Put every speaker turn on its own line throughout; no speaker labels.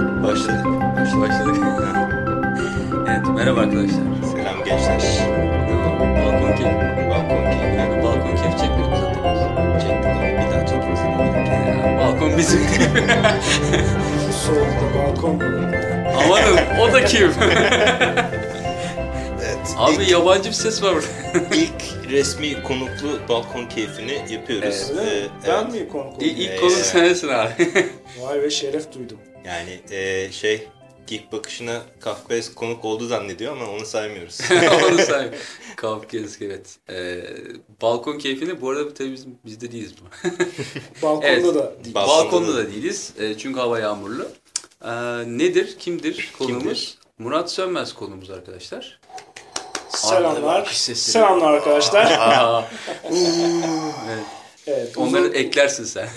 Başladık.
Başladık. Başladık. evet merhaba arkadaşlar.
Selam gençler.
Balkon keyfi.
Balkon keyfi.
Yani balkon keyfi çekmiyoruz zaten.
Çektik ama bir daha çekeriz.
Balkon bizim.
Soğukta balkon
Amanın o da kim?
Evet.
Abi
ilk,
yabancı bir ses var burada.
ilk resmi konuklu balkon keyfini yapıyoruz.
Evet.
Ee,
Ben
evet.
miyim konuk
İlk, ilk
Ee,
konu sensin abi.
Vay be şeref duydum.
Yani e, şey ilk bakışına Kafkaes konuk oldu zannediyor ama onu saymıyoruz.
Onu say. Kafkas evet. Ee, balkon keyfini bu arada tabii biz, bizde değiliz bu.
Balkonda
Evet.
da değil.
Balkonda
Balkonda
da.
değiliz. Ee, çünkü hava yağmurlu. Ee, nedir? Kimdir konumuz?
Kimdir?
Murat Sönmez konumuz arkadaşlar.
Selamlar. Selamlar arkadaşlar.
Aa, evet.
evet,
Onları
uzun,
eklersin sen.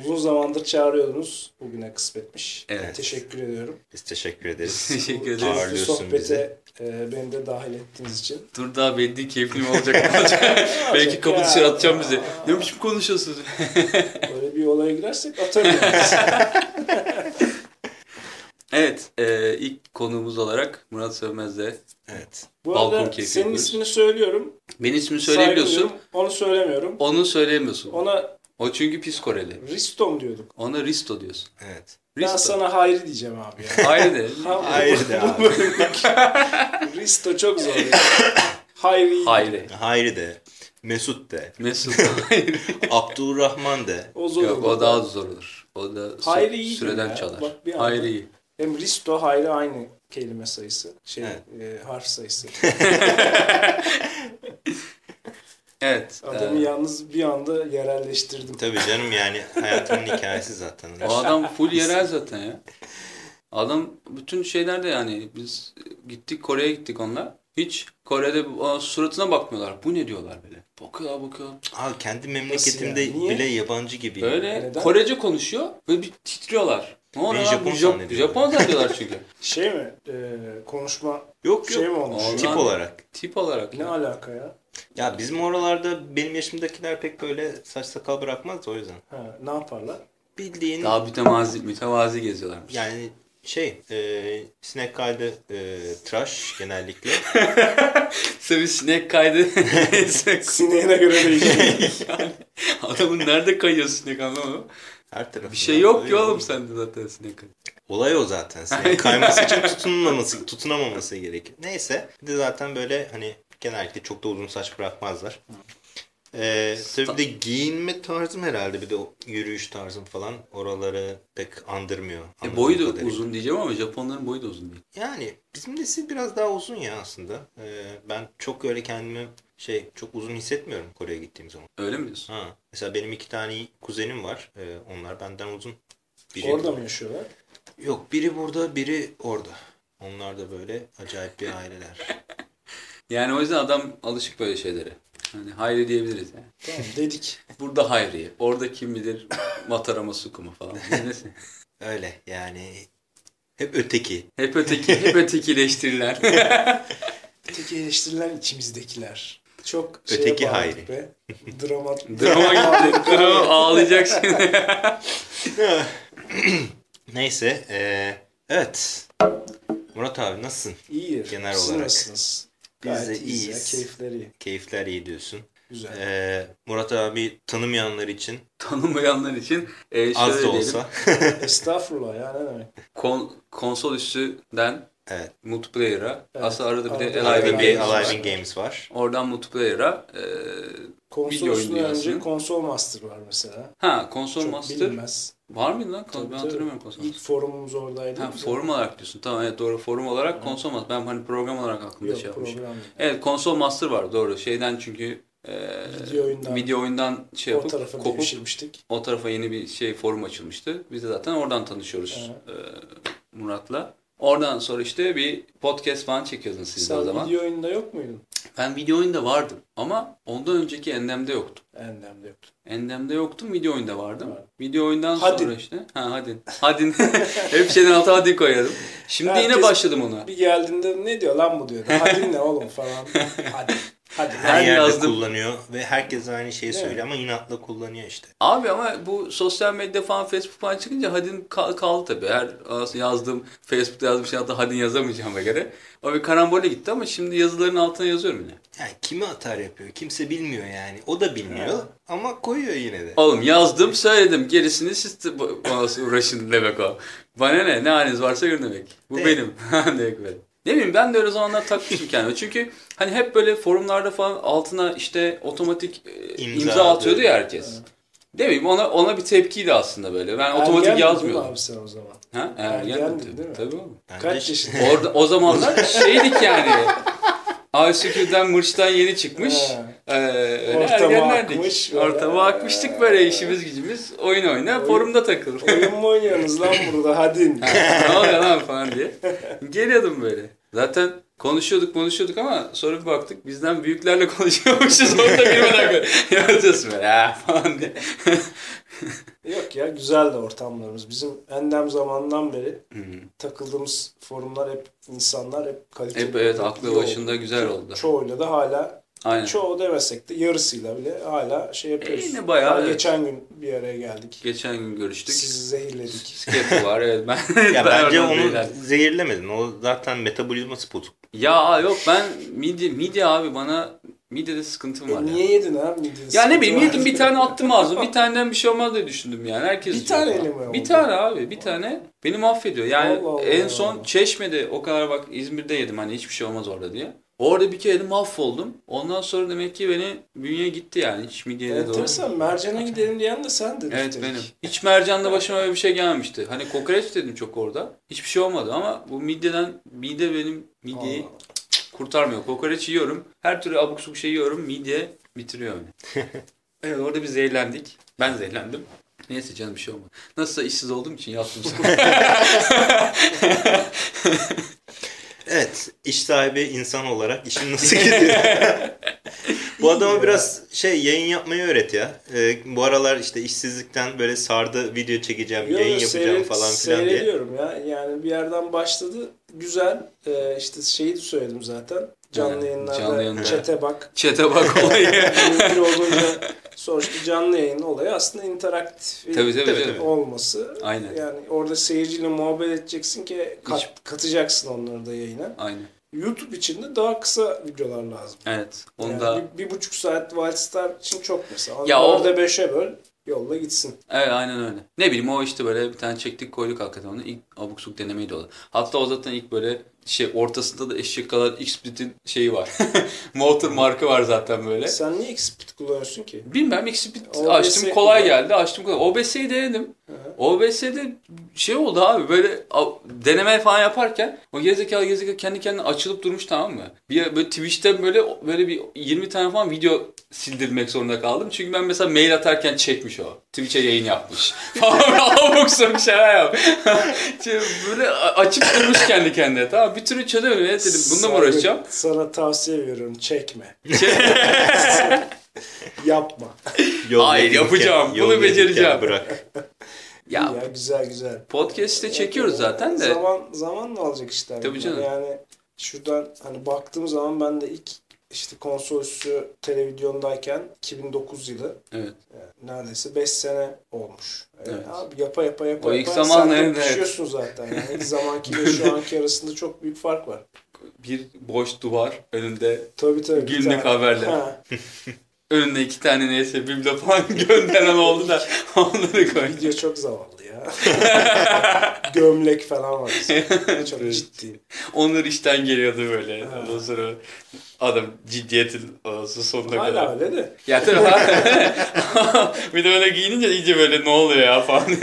uzun zamandır çağırıyordunuz. Bugüne kısmetmiş.
Evet.
Teşekkür ediyorum.
Biz teşekkür ederiz.
Teşekkür ederiz.
Ağırlıyorsun bizi.
sohbete e, beni de dahil ettiğiniz için.
Dur daha belli değil keyifli mi olacak. Belki kapı dışarı atacağım bizi. Ne biçim konuşuyorsunuz?
Böyle bir olaya girersek atarım.
evet e, ilk konuğumuz olarak Murat Sönmez'le.
Evet.
Bu
Balkon
arada
keyfi
senin
yapıyoruz.
ismini söylüyorum.
Benim ismimi söyleyebiliyorsun.
Onu söylemiyorum.
Onu söyleyemiyorsun.
Ona
O çünkü pis Koreli.
Ristom diyorduk.
Ona Risto diyorsun.
Evet.
Ben
Risto.
sana Hayri diyeceğim abi ya.
Hayır de.
Ha,
Hayri de abi.
Risto çok zor. ya. Hayri.
Hayri.
Hayri de. Mesut de.
Mesut. Hayri.
Abdurrahman de.
O zor
Yok
olur.
o daha zor olur. O da
Hayri iyi
süreden
ya.
çalar.
Bak bir
Hayri iyi.
Hem Risto Hayri aynı kelime sayısı. Şey,
Evet.
e, harf sayısı.
Evet.
Adamı
e,
yalnız bir anda yerelleştirdim.
Tabii canım yani hayatımın hikayesi zaten.
o adam full yerel zaten ya. Adam bütün şeylerde yani biz gittik Kore'ye gittik onunla. Hiç Kore'de suratına bakmıyorlar. Bu ne diyorlar böyle. Bakıyor bakıyor.
Abi kendi memleketimde
yani?
Bile yabancı gibi.
Böyle
Neden?
Korece konuşuyor ve bir titriyorlar. Ne oluyor lan?
Japon
Bu Jap-
zannediyorlar.
Japon zannediyorlar çünkü.
Şey mi? E, konuşma
Yok
şey mi
yok.
olmuş?
Ondan-
Tip olarak.
Tip olarak.
Ne
ya.
alaka ya?
Ya bizim oralarda benim yaşımdakiler pek böyle saç sakal bırakmaz da o yüzden.
Ha, ne yaparlar?
Bildiğin
Daha mütevazi, mütevazi geziyorlarmış.
yani şey e, sinek kaydı e, tıraş genellikle.
Tabii sinek kaydı.
Sineğine göre değişiyor.
yani adamın nerede kayıyor sinek anlamadım.
Her tarafı.
Bir şey yok ki oğlum sende zaten sinek kaydı.
Olay o zaten. Sinek kayması için tutunmaması, tutunamaması gerekir. Neyse. Bir de zaten böyle hani genellikle çok da uzun saç bırakmazlar. Ee, tabii bir de giyinme tarzım herhalde bir de o yürüyüş tarzım falan oraları pek andırmıyor.
E, boyu da
kadarıyla.
uzun diyeceğim ama Japonların boyu da uzun değil.
Yani bizim nesil biraz daha uzun ya aslında. Ee, ben çok öyle kendimi şey çok uzun hissetmiyorum Kore'ye gittiğim zaman.
Öyle mi diyorsun?
Ha. Mesela benim iki tane kuzenim var. Ee, onlar benden uzun. Biri,
Orada mı yaşıyorlar?
Yok biri burada biri orada. Onlar da böyle acayip bir aileler.
Yani o yüzden adam alışık böyle şeylere. Hani hayri diyebiliriz yani.
Tamam dedik.
Burada hayri, orada kim bilir Matarama Sukumu falan. Nesi?
Öyle yani hep öteki.
Hep öteki, hep ötekileştirilen.
Öteki eleştirilen içimizdekiler. Çok şeye
Öteki Hayri.
Be. Drama.
Drama gitti. Drama ağlayacak şimdi.
Neyse eee, evet. Murat abi nasılsın?
İyi.
Genel
Siz
olarak.
nasılsınız?
Biz
Gayet
de
iyiyiz
iyiyiz.
Ya, keyifleri iyi.
Keyifler iyi diyorsun.
Güzel.
Eee, Murat abi tanımayanlar için
Tanımayanlar için e, şöyle
az da
diyelim.
olsa.
Estağfurullah ya ne demek.
Kon- konsol üstünden
evet.
multiplayer'a
Evet,
aslında arada bir de
arada
Alive Games
Games
var.
Alive in Games var.
Oradan multiplayer'a e,
Konsol
Video
önce konsol master var mesela.
ha konsol
Çok
master
bilinmez.
Var mıydı lan?
Tabii,
ben hatırlamıyorum konsol
İlk forumumuz oradaydı.
Ha, forum olarak diyorsun. Tamam evet doğru forum olarak konsol master. Ben hani program olarak aklımda
Yok
şey yapmışım.
program.
Evet konsol master var doğru. Şeyden çünkü e,
Video oyundan-
video oyundan şey
o
yapıp
tarafa
kopup o tarafa yeni bir şey forum açılmıştı. Biz de zaten oradan tanışıyoruz e, Murat'la. Oradan sonra işte bir podcast falan çekiyordun siz de o
Sen
zaman.
video oyunda yok muydun?
Ben video oyunda vardım ama ondan önceki Endem'de yoktum.
Endem'de yoktu.
Endem'de yoktum, video oyunda vardım.
Evet.
Video oyundan
Hadi.
sonra işte. Ha hadi. Hadi. Hep şeyden alta hadi koyarım. Şimdi
Herkes-
yine başladım ona.
Bir geldiğinde ne diyor lan bu diyor. Hadi ne oğlum falan. Hadi. Hadi.
Her yerde
yazdım.
kullanıyor ve herkes aynı şeyi
mi?
söylüyor ama inatla kullanıyor işte.
Abi ama bu sosyal medya falan Facebook falan çıkınca Hadin kal- kaldı tabii. Her yazdığım Facebook'ta yazdığım şey hatta Hadin yazamayacağıma göre. O bir karambole gitti ama şimdi yazıların altına yazıyorum yine.
Yani kimi atar yapıyor? Kimse bilmiyor yani. O da bilmiyor ama koyuyor yine de.
Oğlum yazdım söyledim gerisini siz de bana uğraşın demek o. Bana ne ne haliniz varsa görün demek. Bu
Değil.
benim. demek böyle. Ne bileyim ben de öyle zamanlar takmıştım kendime. Çünkü hani hep böyle forumlarda falan altına işte otomatik e,
İmza
imza, atıyordu ya herkes. Ne bileyim ona ona bir tepkiydi aslında böyle. Ben otomatik
değil mi
yazmıyordum.
abi sen o zaman?
Ha?
Ergendin
Ergendim
değil mi?
tabii. Oğlum.
Kaç yaşında?
Orada o zamanlar şeydik yani. ICQ'den Mırç'tan yeni çıkmış. Ee, öyle
Ortama akmış.
Ortama akmıştık böyle işimiz gücümüz. Oyun oyna,
Oyun-
forumda takıl.
Oyun mu oynuyorsunuz lan burada hadi.
ne oluyor lan falan diye. Geliyordum böyle. Zaten konuşuyorduk konuşuyorduk ama sonra bir baktık bizden büyüklerle konuşuyormuşuz. Onu da bilmeden böyle yaratıyorsun böyle ha falan diye.
Yok ya güzel de ortamlarımız. Bizim endem zamandan beri
Hı.
takıldığımız forumlar hep insanlar hep kaliteli.
Hep evet aklı başında
oldu.
güzel oldu.
Çoğuyla da hala
Aynen.
çoğu demesek de yarısıyla bile hala şey yapıyoruz.
E, yine bayağı,
Daha
evet.
geçen gün bir araya geldik.
Geçen gün görüştük.
Sizi zehirledik.
Skepo var evet ben.
Ya
ben
bence onu
zehirlendim.
zehirlemedin. O zaten metabolizması bozuk.
Ya yok ben midye, midye abi bana midyede sıkıntım var
E,
ya.
niye yedin abi midyesi?
Ya ne bileyim yedim bir tane attım ağzıma bir taneden bir şey olmaz diye düşündüm yani. Herkes
Bir mi oldu?
Bir tane abi bir tane beni mahvediyor. Yani
Allah Allah.
en son Çeşme'de o kadar bak İzmir'de yedim hani hiçbir şey olmaz orada diye. Orada bir kere yedim mahvoldum. Ondan sonra demek ki beni bünye gitti yani. Hiç midyeye de doğru.
Enteresan mercana gidelim diyen de sendin.
Evet
üstelik.
benim. Hiç mercanla başıma öyle bir şey gelmemişti. Hani kokoreç dedim çok orada. Hiçbir şey olmadı ama bu midyeden mide benim midyeyi kurtarmıyor. Kokoreç yiyorum. Her türlü abuk subuk şey yiyorum. Midye bitiriyor beni. evet orada bir zehirlendik. Ben zehirlendim. Neyse canım bir şey olmadı. Nasılsa işsiz olduğum için yattım sana.
Evet. iş sahibi insan olarak işin nasıl gidiyor? bu adama biraz şey yayın yapmayı öğret ya. Ee, bu aralar işte işsizlikten böyle sardı video çekeceğim,
Yo,
yayın yapacağım falan filan diye.
Seyrediyorum ya. Yani bir yerden başladı. Güzel. Ee, işte şeyi de söyledim zaten. Canlı yayınlarda
canlı yayında.
çete bak.
Çete bak olayı.
Mümkün olduğunca sonuçta canlı yayın olayı aslında interaktif
Tabii, tabii,
Tabii,
olması.
Aynen.
Yani orada seyirciyle muhabbet edeceksin ki kat- katacaksın onları da yayına.
Aynen.
YouTube için de daha kısa videolar lazım.
Evet. Onu
Yani
da
bir, bir buçuk saat Wild Star için çok mesela.
Ya o-
orada beşe böl, yolla gitsin.
Evet aynen öyle. Ne bileyim o işte böyle bir tane çektik koyduk hakikaten onu. İlk abuk subuk denemeydi o da. Hatta o zaten ilk böyle şey ortasında da eşek kadar X-Split'in şeyi var. Motor markı var zaten böyle.
Sen niye XSplit kullanıyorsun ki?
Bilmem X-Split
OBS
açtım kolay
kullan.
geldi açtım kolay. OBS'yi denedim.
Hı.
OBS'de şey oldu abi böyle deneme falan yaparken o gerizekalı gerizekalı kendi kendine açılıp durmuş tamam mı? Bir böyle Twitch'ten böyle böyle bir 20 tane falan video sildirmek zorunda kaldım. Çünkü ben mesela mail atarken çekmiş o. Twitch'e yayın yapmış. Falan abuk sabuk şeyler yap. Böyle açıp durmuş kendi kendine tamam Bir türlü çözemedim. Evet dedim bununla mı uğraşacağım?
Sana tavsiye veriyorum çekme. Yapma.
Yol
Hayır,
yakınken-
yapacağım.
yol
Bunu
yakınken
becereceğim.
Bırak.
ya
ya güzel güzel.
podcast işte çekiyoruz zaten de.
Zaman zamanla alacak işler.
Tabii
bunlar.
canım.
Yani şuradan hani baktığım zaman ben de ilk işte konsol üstü televizyondayken 2009 yılı
Evet.
yani neredeyse 5 sene olmuş. Yani
Evet.
Abi yapa yapa yapa
O
yapa
ilk zamanlar
sen de
evet.
pişiyorsun zaten. Yani ilk zamankiyle şu anki arasında çok büyük fark var.
Bir boş duvar önünde
Tabii tabii.
Günlük haberler.
Ha,
önünde iki tane neyse biblo falan gönderen oldu da onları koy.
video çok zavallı ya. Gömlek falan var. çok
Evet.
ciddi.
Onlar işten geliyordu böyle. Ondan sonra adam ciddiyetin olası sonuna
Hala
kadar.
öyle de.
Ya tabii ha. bir de öyle giyinince iyice böyle ne oluyor ya falan.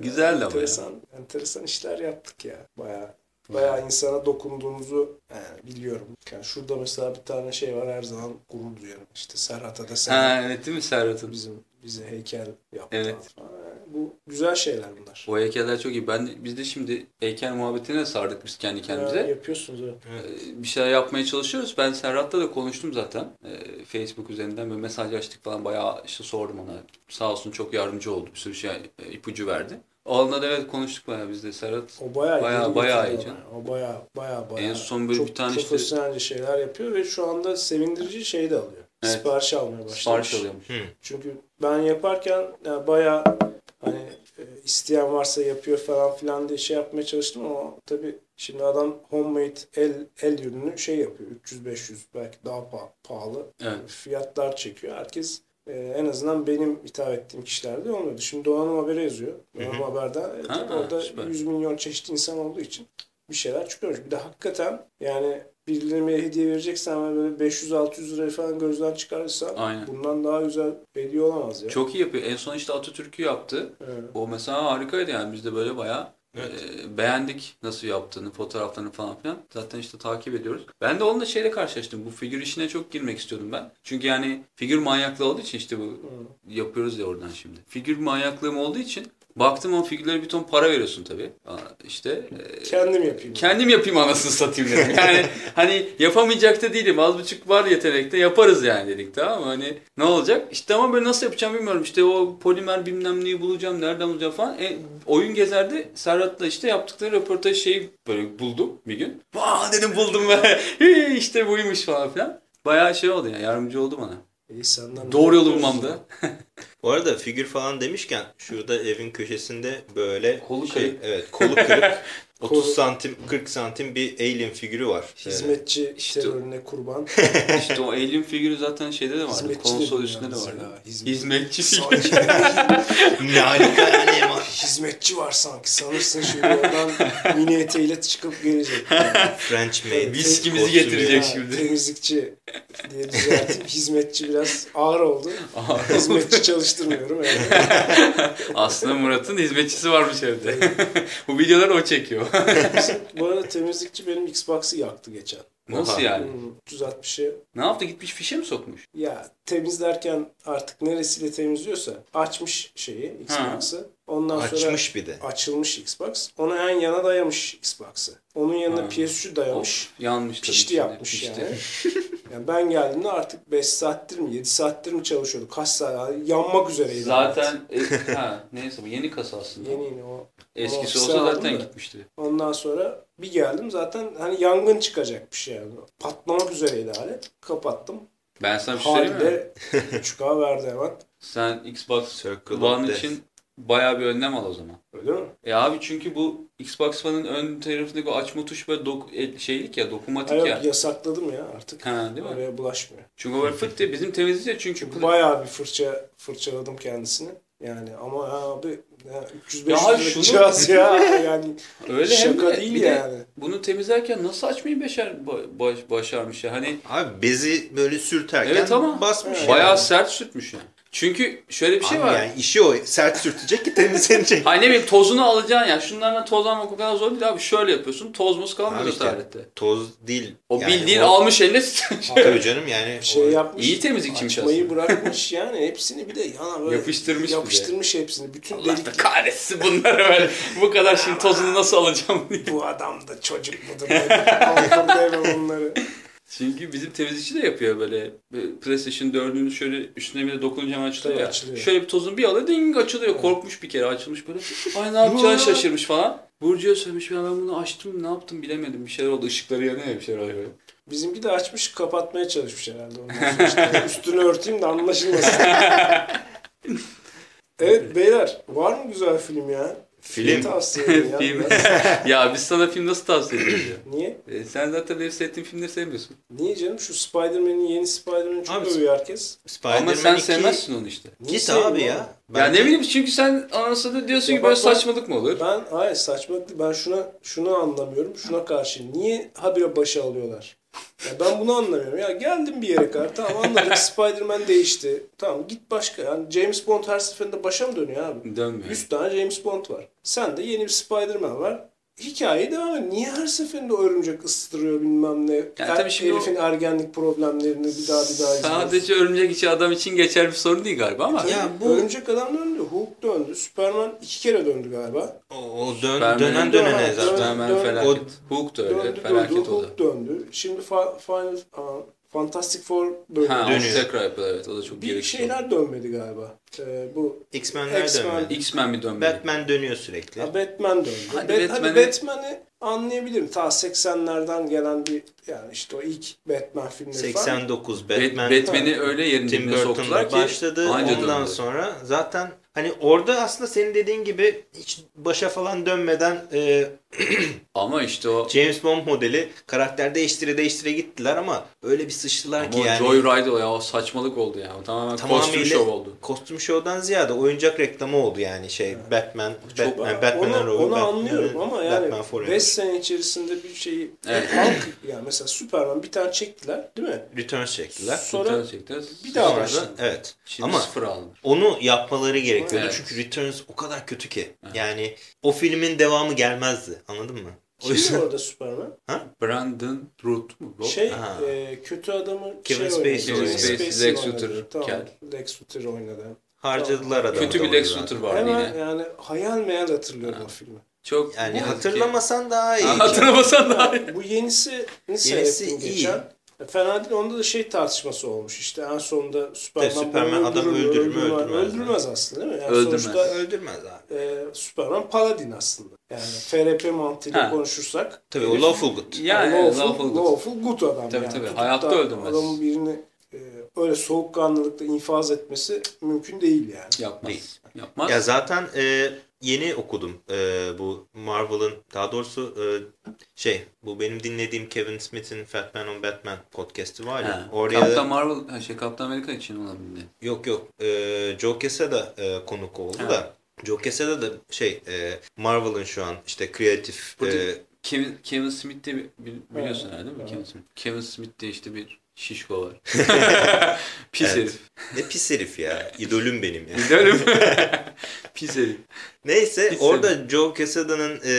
Güzeldi ama ya.
enteresan, enteresan işler yaptık ya. Bayağı bayağı insana dokunduğumuzu yani biliyorum. Yani şurada mesela bir tane şey var her zaman gurur duyarım. İşte Serhat'a da sen
Ha evet değil mi Serhat'ın?
bizim bize heykel yaptı.
Evet.
falan. Bu güzel şeyler bunlar.
O heykeller çok iyi. Ben de, biz de şimdi heykel muhabbetine sardık biz kendi kendimize.
Ya, yapıyorsunuz evet.
Ee, bir şeyler yapmaya çalışıyoruz. Ben Serhat'la da konuştum zaten. Ee, Facebook üzerinden böyle mesajlaştık falan bayağı işte sordum ona. Sağ olsun çok yardımcı oldu. Bir sürü şey e, ipucu verdi. Onunla da evet konuştuk bayağı biz de Serhat.
O bayağı
Bayağı- bayağı canım.
yani. O bayağı bayağı bayağı.
En son böyle
çok
bir tane işte-
profesyonelce şeyler yapıyor ve şu anda sevindirici şey de alıyor.
Evet.
Sipariş almaya başlamış.
Sipariş alıyormuş.
Çünkü ben yaparken yani bayağı isteyen varsa yapıyor falan filan diye şey yapmaya çalıştım ama tabii şimdi adam homemade el el ürünü şey yapıyor 300-500 belki daha pa- pahalı
Evet.
fiyatlar çekiyor. Herkes e, en azından benim hitap ettiğim kişilerde olmuyordu. Şimdi Doğan'ın haberi yazıyor. Doğan'ın haberde e,
Ha,
tabii orada
süper.
100 milyon çeşitli insan olduğu için bir şeyler çıkıyormuş. Bir de hakikaten yani birilerine hediye vereceksen ve böyle 500-600 lirayı falan gözden çıkarırsan
Aynen.
bundan daha güzel hediye olamaz ya.
Çok iyi yapıyor. En son işte Atatürk'ü yaptı.
Evet.
O mesela harikaydı yani biz de böyle bayağı
Evet.
e, beğendik nasıl yaptığını, fotoğraflarını falan filan. Zaten işte takip ediyoruz. Ben de onunla şeyle karşılaştım. Bu figür işine çok girmek istiyordum ben. Çünkü yani figür manyaklığı olduğu için işte bu
Hı.
yapıyoruz ya oradan şimdi. Figür manyaklığım olduğu için baktım o figürlere bir ton para veriyorsun tabii. İşte e,
Kendim yapayım.
kendim yapayım anasını satayım dedim. Yani hani yapamayacak da değilim. Az buçuk var yetenekte yaparız yani dedik tamam mı? Hani ne olacak? İşte ama böyle nasıl yapacağım bilmiyorum. İşte o polimer bilmem neyi bulacağım, nereden bulacağım falan. E, oyun gezerde Serhat'la işte yaptıkları röportaj şeyi böyle buldum bir gün. Vaa dedim buldum ve işte buymuş falan filan. Bayağı şey oldu yani yardımcı oldu bana.
İyi, senden
Doğru yolu bulmamda.
Bu arada figür falan demişken şurada evin köşesinde böyle
Kolu
şey,
kırık.
evet kolu kırık 30
Kolu-
santim 40 santim bir alien figürü var.
Hizmetçi
İşte-
terörüne kurban.
İşte o alien figürü zaten şeyde de vardı.
Hizmetçi
Konsol üstünde de vardı.
ya, hizmet-
Hizmetçi figür.
Sanki
Ee, ne alaka yani
hizmetçi var sanki. Sanırsın şimdi oradan mini eteğiyle çıkıp gelecek.
French made.
Viskimizi getirecek.
Ha,
şimdi.
Temizlikçi diye düzelteyim. Hizmetçi biraz ağır oldu.
Aha.
Hizmetçi çalıştırmıyorum. Yani.
Aslında Murat'ın hizmetçisi varmış evde. Bu videoları o çekiyor.
Bu arada temizlikçi benim Xbox'ı yaktı geçen.
Nasıl
Oha.
yani?
Hmm, 360'ı
Ne yaptı? Gitmiş fişe mi sokmuş?
ya temizlerken artık neresiyle temizliyorsa açmış şeyi Xbox'ı. Ondan sonra
Açmış bir de.
açılmış Xbox. Ona yan yana dayamış Xbox'ı. Onun yanına
Ha.
PS3'ü dayamış.
Of, yanmış tabii
Pişti yapmış
pişti.
yani. yani. Ben geldiğimde artık 5 saattir mi 7 saattir mi çalışıyordu? Kaç saat? Yanmak üzereydi.
Zaten e, ha, neyse bu yeni kasa aslında.
Yeni yeni o.
Eskisi
ofise
olsa zaten
da.
gitmişti.
Ondan sonra bir geldim zaten hani yangın çıkacakmış yani. Patlamak üzereydi alet. Kapattım.
Ben sana bir şey söyleyeyim mi?
Halde 3K verdi hemen.
Sen Xbox One için bayağı bir önlem al o zaman.
Öyle mi?
E abi çünkü bu Xbox One'ın ön tarafındaki o açma tuşu böyle dok- e, şeylik ya, dokunmatik
Hayır,
ya.
yasakladım ya artık.
Ha değil mi?
Oraya bulaşmıyor.
Çünkü o böyle fıt diye bizim temizliği çünkü
Çünkü bayağı bir fırça fırçaladım kendisini. Yani ama abi ya 300
Ya
500
abi
lira
şunu-
cihaz ya yani
öyle hem
şaka
de
değil
bir de
yani.
bunu temizlerken nasıl açmayı beşer, ba- baş, başarmış ya. Hani
Abi bezi böyle sürterken
Evet ama
basmış.
Evet.
bayağı
yani.
sert sürtmüş yani. Çünkü şöyle bir şey
Abi
var.
Yani işi o. Sert sürtecek ki temizlenecek.
Hani ne bileyim tozunu alacaksın ya. Şunlardan toz almak o kadar zor değil abi. Şöyle yapıyorsun. Toz muz kalmıyor
işte
tarihte.
Toz değil.
O
Yani
bildiğin
o-
almış eline
Tabii canım yani.
şey
o-
yapmış.
İyi temizlikçiymiş
açmayı
aslında.
bırakmış yani hepsini bir de yana böyle
Yapıştırmış
yapıştırmış hepsini. Bütün
Allah da
delik
kahretsin bunları böyle. Bu kadar şimdi tozunu nasıl alacağım diye.
bu adam da çocuk mudur? Kaldırdı bunları.
Çünkü bizim temizlikçi de yapıyor böyle. PlayStation 4'ünü şöyle üstüne bir de dokununca hemen açılıyor
Tabii
ya.
açılıyor.
Şöyle bir tozunu bir alıyor ding açılıyor. Korkmuş bir kere açılmış böyle. Ay ne yapacağını şaşırmış falan. Burcu'ya söylemiş ya ben bunu açtım ne yaptım bilemedim. Bir şeyler oldu ışıkları yanıyor ya bir şeyler oluyor.
Bizimki de açmış kapatmaya çalışmış herhalde. Ondan işte üstünü örteyim de anlaşılmasın. evet beyler var mı güzel film ya?
Film.
tavsiye edin ya.
Film. ya biz sana film nasıl tavsiye ediyoruz ya?
Niye?
E, sen zaten benim sevdiğim filmleri sevmiyorsun.
Niye canım? Şu Spider-Man'in yeni Spider-Man'i çok
Abi,
övüyor herkes.
Spider-Man
Ama sen
2
sevmezsin onu işte.
Niye
Git
sevmiyorum
abi ya.
ya
Bence-
ne bileyim çünkü sen anasını diyorsun
Ya
ki böyle
bak ben-
saçmalık mı olur?
Ben hayır saçmalık değil. Ben şuna şunu anlamıyorum. Şuna karşıyım. Niye habire başa alıyorlar? Ya ben bunu anlamıyorum. Ya geldim bir yere kadar. Tamam anladık. Spider-Man değişti. Tamam git başka. Yani James Bond her seferinde başa mı dönüyor abi?
Dönmüyor.
100 tane James Bond var. Sen de yeni bir Spider-Man var. Hikaye devam ediyor. Niye her seferinde o örümcek ıstırıyor bilmem ne? Er-
tabii şimdi
Herifin ergenlik problemlerini bir daha bir daha izliyoruz.
Sadece örümcek içi adam için geçer bir sorun değil galiba ama.
Ya bu-
Örümcek adam döndü. Hulk döndü. Superman iki kere döndü galiba.
O, o dön,
Superman-
dönen
Dön-
dönene zaten.
Superman
dön-
felaket. Hulk da öyle.
Döndü
felaket
durdu.
o da.
Hulk döndü. Şimdi fa- Final... Aa, Fantastic Four dönüyor.
Ha,
Dönüyor.
tekrar yapıyorlar evet. O da çok
bir şeyler dönmedi galiba. Ee, bu
X-Men'ler
X-Men.
dönmedi.
X-Men bir dönmedi.
Batman dönüyor sürekli.
ya Batman döndü.
Hadi
Bat-
Batman'i-
hadi Batman'i anlayabilirim. Ta 80'lerden gelen bir yani işte o ilk Batman filmleri falan.
89
Bat-
Batman.
Batman'i öyle yerin
Tim
dibine soktular ki
başladı. Ondan
döndü.
sonra zaten hani orada aslında senin dediğin gibi hiç başa falan dönmeden e,
Ama işte o
James Bond modeli karakter değiştire değiştire gittiler ama öyle bir sıçtılar
ama
ki
o
yani.
Joyride o ya o saçmalık oldu ya. O tamamen
Tamamıyla
kostüm şov oldu.
Kostüm şovdan ziyade oyuncak reklamı oldu yani şey Batman,
Çok-
Batman, Batman Robin,
onu
Batman-
anlıyorum ama yani
Batman Forever.
5 sene içerisinde bir şeyi
Evet.
halk yani mesela Superman bir tane çektiler değil mi?
Returns çektiler.
Sonra
Gerçekten
bir daha başladı.
evet.
Şimdi
Ama
sıfır aldılar.
onu yapmaları gerekiyordu
Evet.
çünkü Returns o kadar kötü ki. Yani o filmin devamı gelmezdi. Anladın mı? O
Kimdi
yüzden
orada Superman?
Brandon Root mu?
Şey
Ha.
e, kötü adamı
Kevin
şey
Spacey.
Kevin Spacey, Lex. Luthor,
Tamam. Lex Luthor oynadı.
harcadılar adamı.
Kötü bir Lex. Luthor vardı
Hemen
yine.
yani hayal meyal hatırlıyorum o filmi.
Çok
Yani
yazık ki-
hatırlamasan daha iyi.
Hatırlamasan daha Bu yenisini seyrettim
iyi.
geçen. E, Fena değil. Onda da şey tartışması olmuş. İşte en sonunda Superman,
Superman adam
öldürür mü, öldürmez,
öldürmez
öldürmez aslında değil mi? Yani
Öldürmez.
Sonuçta
Öldürmez abi.
e, Superman paladin aslında. Yani FRP mantığıyla
Ha.
konuşursak.
Tabii o lawful good.
Yani
lawful,
lawful good.
lawful good adam
Tabii,
yani.
tabii.
Tutup
Hayatta
da
öldürmez.
Adamın birini e, öyle soğukkanlılıkla infaz etmesi mümkün değil yani.
Yapmaz.
Değil.
Yapmaz.
Ya zaten e, yeni okudum e, bu Marvel'ın daha doğrusu e, şey bu benim dinlediğim Kevin Smith'in Batman on Batman podcast'i var ya. Oraya
Kaptan Marvel, şey Kaptan Amerika için olabilir.
yok yok e, Joe Quesada e, konuk oldu
Ha.
da Joe Quesada da şey e, Marvel'ın şu an işte kreatif
Burada-
e,
Kevin, Kevin Smith de bi- bi- biliyorsun herhalde değil mi? Kevin Smith. Kevin Smith de işte bir şişko var. Pis
Evet.
herif.
ne pis herif ya. İdolüm benim ya.
Gidelim. Pis herif.
Neyse
Pis
orada Joe Quesada'nın e,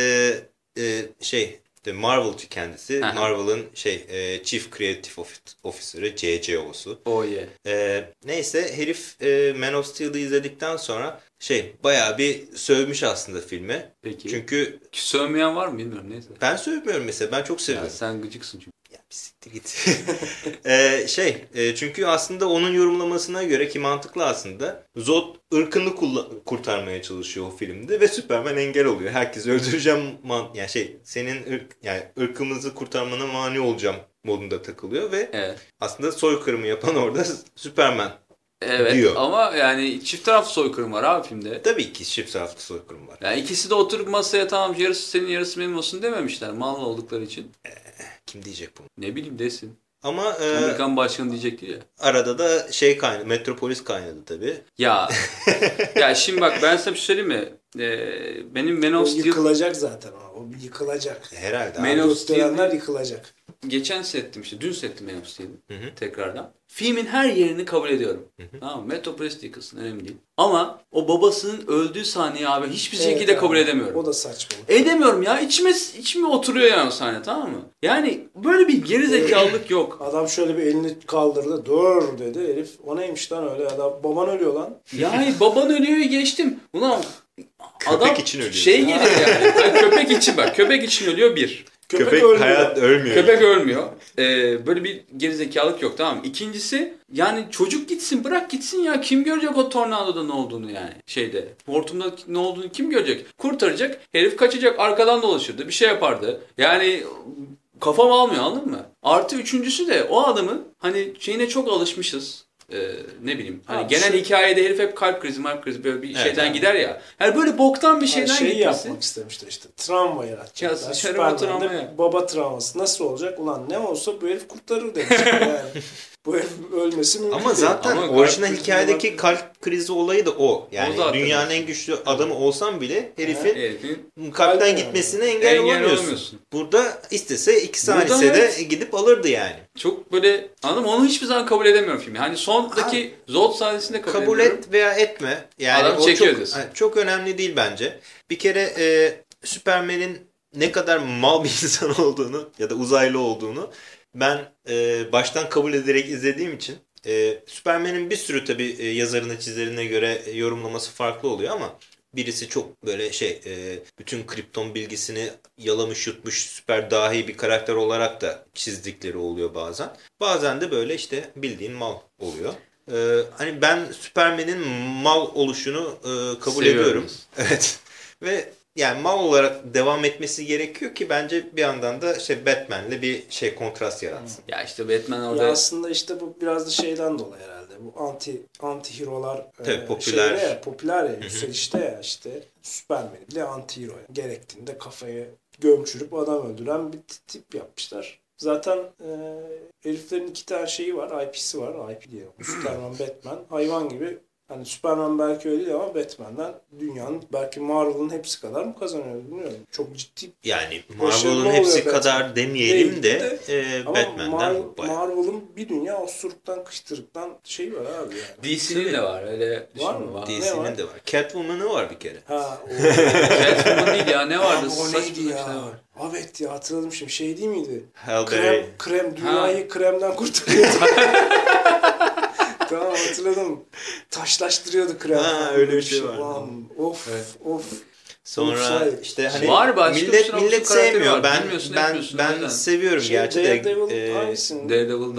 e, şey işte Marvel'cı kendisi. Marvel'ın şey e, Chief Creative Offic- Officer'ı CCO'su.
Oh yeah.
E, neyse herif e, Man of Steel'ı izledikten sonra şey bayağı bir sövmüş aslında filme.
Peki.
Çünkü
Sövmeyen var mı bilmiyorum neyse.
ben sövmüyorum mesela ben çok
Ya
seviyorum.
sen gıcıksın çünkü.
Siktir git. Ee, şey e, çünkü aslında onun yorumlamasına göre ki mantıklı aslında Zod ırkını kurtarmaya çalışıyor o filmde ve Superman engel oluyor. Herkesi öldüreceğim man yani şey senin ırk yani ırkımızı kurtarmana mani olacağım modunda takılıyor ve
Evet.
aslında soykırımı yapan orada Superman.
Evet
Diyor.
ama yani çift taraflı soykırım var abi filmde.
Tabii ki çift taraflı soykırım var.
Yani ikisi de oturup masaya tamam yarısı senin yarısı benim olsun dememişler mal oldukları için.
Kim diyecek bunu?
Ne bileyim desin.
Ama e,
Amerikan başkanı diyecek ya.
arada da şey kaynadı, Metropolis kaynadı tabii.
Ya, ya şimdi bak ben size bir şey söyleyeyim mi? Ee, benim Man of Steel
yıkılacak zaten o. O bir yıkılacak.
Herhalde.
Man
abi.
of
Gösterenler yıkılacak.
Geçen settim işte dün settim
Hı hı.
tekrardan. Filmin her yerini kabul ediyorum. Tamam mı? Metropolis yıkılsın önemli değil. Ama o babasının öldüğü sahneyi abi hiçbir
Evet
şekilde
abi,
kabul edemiyorum.
O da saçma.
Edemiyorum ya içime içime oturuyor yani o sahne tamam mı? Yani böyle bir gerizekalılık yok.
Adam şöyle bir elini kaldırdı. Dur dedi herif. O neymiş lan öyle adam. Baban ölüyor lan.
Yani baban ölüyor geçtim. Ulan adam
için ölüyor.
şey geliyor yani. Hani köpek için bak köpek için ölüyor bir.
Köpek,
Köpek
ölmüyor.
hayat ölmüyor.
Köpek ölmüyor. Ee, böyle bir gerizekalık yok tamam mı? İkincisi yani çocuk gitsin bırak gitsin ya. Kim görecek o tornadoda ne olduğunu yani şeyde. Hortumda ne olduğunu kim görecek? Kurtaracak. Herif kaçacak arkadan dolaşırdı. Bir şey yapardı. Yani kafam almıyor anladın mı? Artı üçüncüsü de o adamın hani şeyine çok alışmışız. Ee, ne bileyim hani
Abi
genel
şu-
hikayede herif hep kalp krizi kalp krizi böyle bir
Evet,
şeyden
evet.
gider ya. Yani böyle boktan bir
Yani
şeyden
şey
gitmesi.
yapmak istemişler işte. Travma yaratacaklar.
Ya sıçarım o travmaya.
baba travması nasıl olacak? Ulan ne olsa bu herif kurtarır demişler yani. bu herif ölmesi mümkün
Ama zaten
Ama
orijinal hikayedeki
olan-
kalp krizi olayı da o. Yani
O
dünyanın en güçlü adamı olsan bile herifin
Herifin
kalpten
Aynen.
gitmesine engel,
engel
olamıyorsun.
olamıyorsun.
Burada istese iki saniyede
evet.
gidip alırdı yani.
Çok böyle anladın mı? Onu hiçbir zaman kabul edemiyorum filmi. Hani sondaki Zod sahnesinde kabul,
Kabul et veya etme. Yani
Adam
o
çekiyor
çok, yani çok önemli değil bence. Bir kere e, Superman'in ne kadar mal bir insan olduğunu ya da uzaylı olduğunu ben e, baştan kabul ederek izlediğim için e, Superman'in bir sürü tabi yazarına çizerine göre e, yorumlaması farklı oluyor ama birisi çok böyle şey e, bütün kripton bilgisini yalamış yutmuş süper dahi bir karakter olarak da çizdikleri oluyor bazen. Bazen de böyle işte bildiğin mal oluyor. E, hani ben Superman'in mal oluşunu e, kabul
Seviyoruz.
ediyorum. Evet. Ve yani mal olarak devam etmesi gerekiyor ki bence bir yandan da işte Batman'le bir şey kontrast yaratsın.
Ya işte Batman
Ya
orada
aslında işte bu biraz da şeyden dolayı herhalde. Bu anti anti hero'lar
Tabii, popüler.
şeyde ya, popüler ya yükselişte ya işte Superman bile anti hero. ya. Gerektiğinde kafayı gömçürüp adam öldüren bir tip yapmışlar. Zaten e, heriflerin iki tane şeyi var. IP'si var. IP diye. Superman, Batman. Hayvan gibi. Hani Superman belki öyle değil ama Batman'den dünyanın belki Marvel'ın hepsi kadar mı kazanıyor bilmiyorum. Çok ciddi
Yani Marvel'ın hepsi
Batman.
kadar demeyelim
Değil
de, e, Batman'den
Mar-
bayağı.
Marvel'ın bir dünya osuruktan kıştırıktan şeyi var abi yani.
DC'nin de var öyle
Var
düşün,
mı?
var.
DC'nin de var. Catwoman'ı var bir kere.
Ha o,
Catwoman değil ya ne vardı?
Abi o neydi ya?
şey var.
Evet ya hatırladım şimdi şey değil miydi?
Halle
Krem, krem dünyayı kremden kurtarıyordu. tamam hatırladım. Taşlaştırıyordu krem.
Ha, öyle bir şey var.
Ulan, of
Evet.
of.
Sonra
Offside.
işte hani
Var başka
millet millet sevmiyor.
var.
Ben
Bilmiyorsun,
ben ben
yüzden.
seviyorum
Şey,
gerçi de.
Daredevil
e,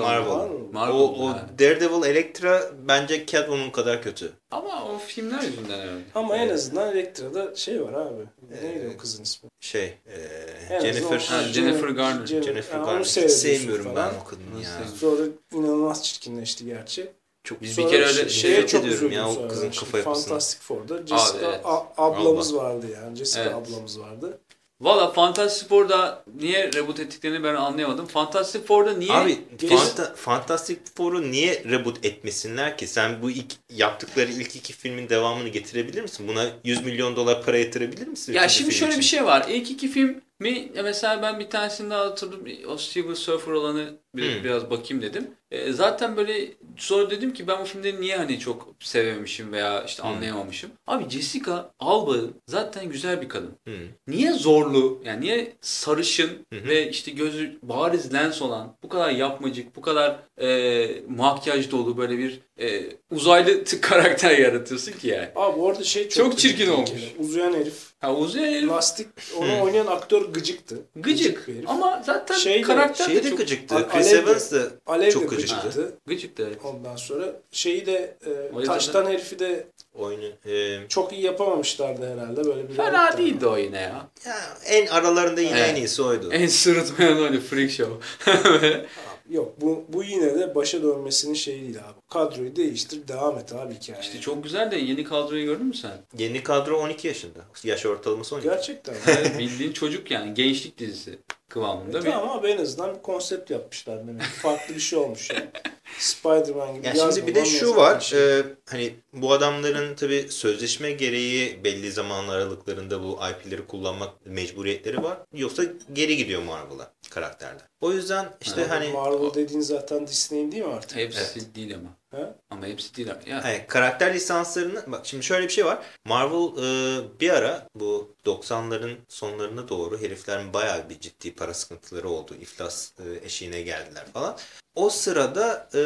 Marvel.
Var mı?
Marvel.
o, o
ha.
Daredevil Elektra bence Catwoman kadar kötü.
Ama o filmler yüzünden herhalde.
Ama en azından Elektra'da şey var abi. Neydi o kızın ismi?
Şey, e, Jennifer
o-
Ha, Jennifer Garner.
Jennifer Garner. Hiç sevmiyorum
falan.
ben o kadını ya.
Sonra inanılmaz çirkinleşti gerçi.
Çok
Biz
Sonra
bir kere öyle
şey-
şey
çok
ediyorum ya o kızın kafa yapısına.
Fantastic Four'da Jessica
evet.
a- ablamız vardı yani. Jessica
Evet.
ablamız vardı.
Valla Fantastic Four'da niye reboot ettiklerini ben anlayamadım. Fantastic Four'da niye?
Abi Fanta- Fantastic Four'u niye reboot etmesinler ki? Sen bu ilk, yaptıkları ilk iki filmin devamını getirebilir misin? Buna 100 milyon dolar para yatırabilir misin?
Ya şimdi şöyle
için?
bir şey var. İlk iki film mi ya mesela ben bir tanesini daha hatırladım. O Silver Surfer olanı bir,
Hmm.
biraz bakayım dedim. E, zaten böyle sonra dedim ki ben bu filmleri niye hani çok sevememişim veya işte
Hmm.
anlayamamışım. Abi Jessica Alba zaten güzel bir kadın.
Hı.
Niye zorlu yani niye sarışın
hı.
ve işte gözü bariz lens olan bu kadar yapmacık bu kadar e, makyaj dolu böyle bir e, uzaylı karakter yaratıyorsun ki yani.
Abi orada şey çok,
Çok çirkin olmuş.
Uzayan herif.
Ha uzayan herif
Lastik. Onu oynayan aktör gıcıktı.
gıcık
herif.
ama zaten
Şey de-
karakter
Şey
de
de
çok
gıcıktı. Chris
de-
Evans da
Alev
çok
de
gıcıktı.
gıcıktı.
gıcıktı evet.
Ondan sonra şeyi de e, taştan herifi de
oyunu. E,
çok iyi yapamamışlardı herhalde böyle bir
Fena
garipti.
değildi o yine ya.
ya en aralarında yine
Evet.
en iyisi oydu.
En sırıtmayan oydu Freak Show.
Yok bu, bu yine de başa dönmesinin şeyi değil abi. Kadroyu değiştir devam et abi hikaye.
işte çok güzel de yeni kadroyu gördün mü sen?
Yeni kadro 12 yaşında. Yaş ortalaması 12.
Gerçekten.
Yani bildiğin çocuk yani gençlik dizisi kıvamında bir
tamam ama en azından bir konsept yapmışlar demek. Farklı bir şey olmuş yani. Spider-Man gibi
Ya şimdi bir de şu var.
şey.
e, hani bu adamların tabi sözleşme gereği belli zaman aralıklarında bu IP'leri kullanmak mecburiyetleri var. Yoksa geri gidiyor Marvel'a karakterler. O yüzden işte
Ha.
hani
Marvel dediğin zaten Disney'in değil mi artık?
hepsi değil ama.
He?
Ama hepsi değil. Ya,
Hayır, karakter lisanslarını bak şimdi şöyle bir şey var. Marvel e, bir ara bu 90'ların sonlarına doğru heriflerin bayağı bir ciddi para sıkıntıları oldu. İflas e, eşiğine geldiler falan. O sırada e,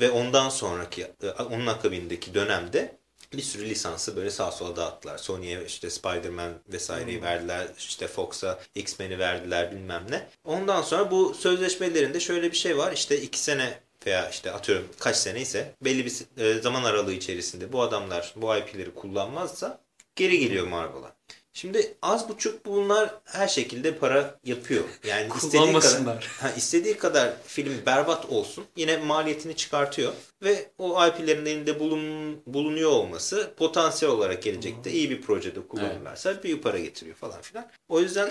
ve ondan sonraki e, onun akabindeki dönemde bir sürü lisansı böyle sağa sola dağıttılar. Sony'ye işte Spider-Man vesaireyi verdiler. işte Fox'a X-Men'i verdiler bilmem ne. Ondan sonra bu sözleşmelerinde şöyle bir şey var. İşte iki sene veya işte atıyorum kaç sene ise belli bir e, zaman aralığı içerisinde bu adamlar bu IP'leri kullanmazsa geri geliyor Marvel'a. Şimdi az buçuk bunlar her şekilde para yapıyor. Yani istediği kadar, ha, istediği kadar film berbat olsun yine maliyetini çıkartıyor ve o IP'lerin elinde bulun, bulunuyor olması potansiyel olarak gelecekte iyi bir projede kullanırlarsa büyük para getiriyor falan filan. O yüzden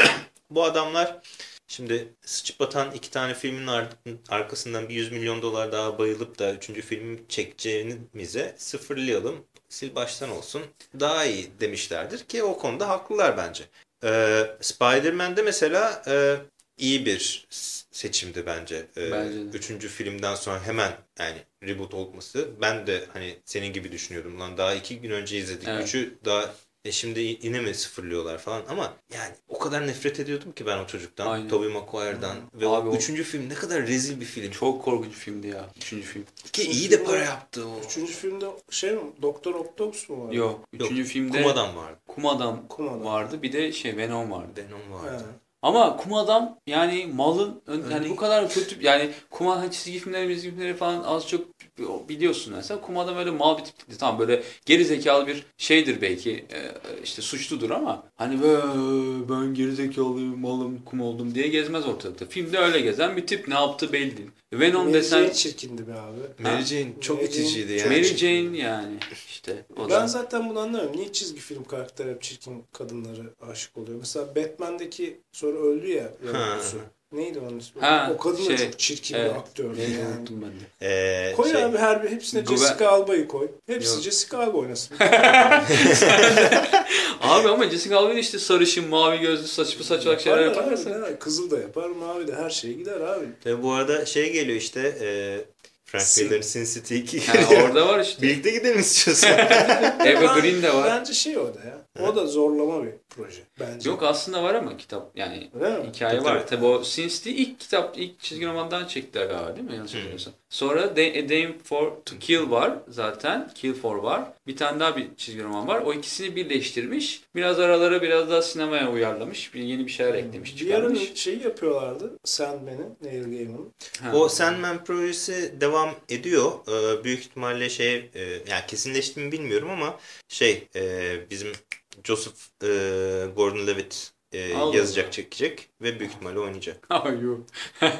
bu adamlar Şimdi sıçıp batan iki tane filmin ar- arkasından bir 100 milyon dolar daha bayılıp da üçüncü filmi çekeceğimize sıfırlayalım, sil baştan olsun daha iyi demişlerdir ki o konuda haklılar bence. Ee, Spider-Man'de mesela e, iyi bir seçimdi bence. Ee,
Bence de.
Üçüncü filmden sonra hemen yani reboot olması. Ben de hani senin gibi düşünüyordum lan daha iki gün önce izledik.
Evet.
Üçü daha E şimdi yine mi sıfırlıyorlar falan ama yani o kadar nefret ediyordum ki ben o çocuktan.
Aynen.
Tobey Maguire'dan. Ve
Abi
o
o-
üçüncü film ne kadar rezil bir film.
Çok korkunç filmdi ya. Üçüncü film.
Ki iyi de para yaptı o.
Üçüncü filmde şey mi? Doktor Octopus mu var?
Yok.
Yok,
Üçüncü filmde
Kum Adam vardı.
Kum Adam
Kum Adam.
vardı. Bir de şey Venom vardı.
Venom
He.
Ama Kum Adam yani malın ön- yani bu kadar kötü yani Kum Adam çizgi filmleri, çizgi filmleri falan az çok biliyorsun mesela. Kum Adam öyle mal bir tipti. Tamam böyle geri zekalı bir şeydir belki e, işte suçludur ama hani böyle ben geri zekalıyım malım kum oldum diye gezmez ortalıkta. Filmde öyle gezen bir tip ne yaptı belli değil. Venom
Mary
desen
Jane çirkindi be abi.
Mary Jane çok
Mary
iticiydi yani.
Mary Jane yani işte o
Ben
da.
zaten bunu anlamıyorum. Niye çizgi film karakteri hep çirkin kadınlara aşık oluyor? Mesela Batman'deki sonra öldü ya yavrusu. Neydi onun ismi?
Ha,
o kadın da
şey,
çok çirkin
evet.
bir aktördü yani.
unuttum ben de.
Ee,
Koy
şey,
abi her bir hepsine
Güven-
Jessica Alba'yı koy. Hepsi
Yok.
Jessica Alba oynasın.
Abi ama Jessica Alba işte sarışın, mavi gözlü, saçma saçma şeyler yaparsa.
abi, ne? Kızıl da yapar, mavi de her şeye gider abi.
Ve bu arada şey geliyor işte e, Frank Miller'ın Sin City 2
Ha,
geliyor.
orada var işte.
Birlikte gidelim istiyorsan.
Eva Green de var.
Bence şey o da ya. O da zorlama bir proje bence.
Yok aslında var ama kitap yani
Öyle mi?
hikaye
Tabii,
var.
tabii.
Tabi o Sin City ilk kitap, ilk çizgi romandan çektiler galiba değil mi? Yanlış hatırlamıyorsam. Sonra De- A Dame for to Kill var zaten. Kill for var. Bir tane daha bir çizgi roman var. O ikisini birleştirmiş. Biraz aralara biraz daha sinemaya uyarlamış. Bir yeni bir şeyler eklemiş,
Bir ara
çıkarmış.
şeyi yapıyorlardı. Sandman'in, Neil Gaiman'ın.
O Sandman projesi devam ediyor. Ee, büyük ihtimalle şey e, yani kesinleşti mi bilmiyorum ama şey e, bizim Joseph e, Gordon-Levitt e,
Allah
yazacak
Allah.
çekecek ve büyük ihtimalle oynayacak.
Ay yok.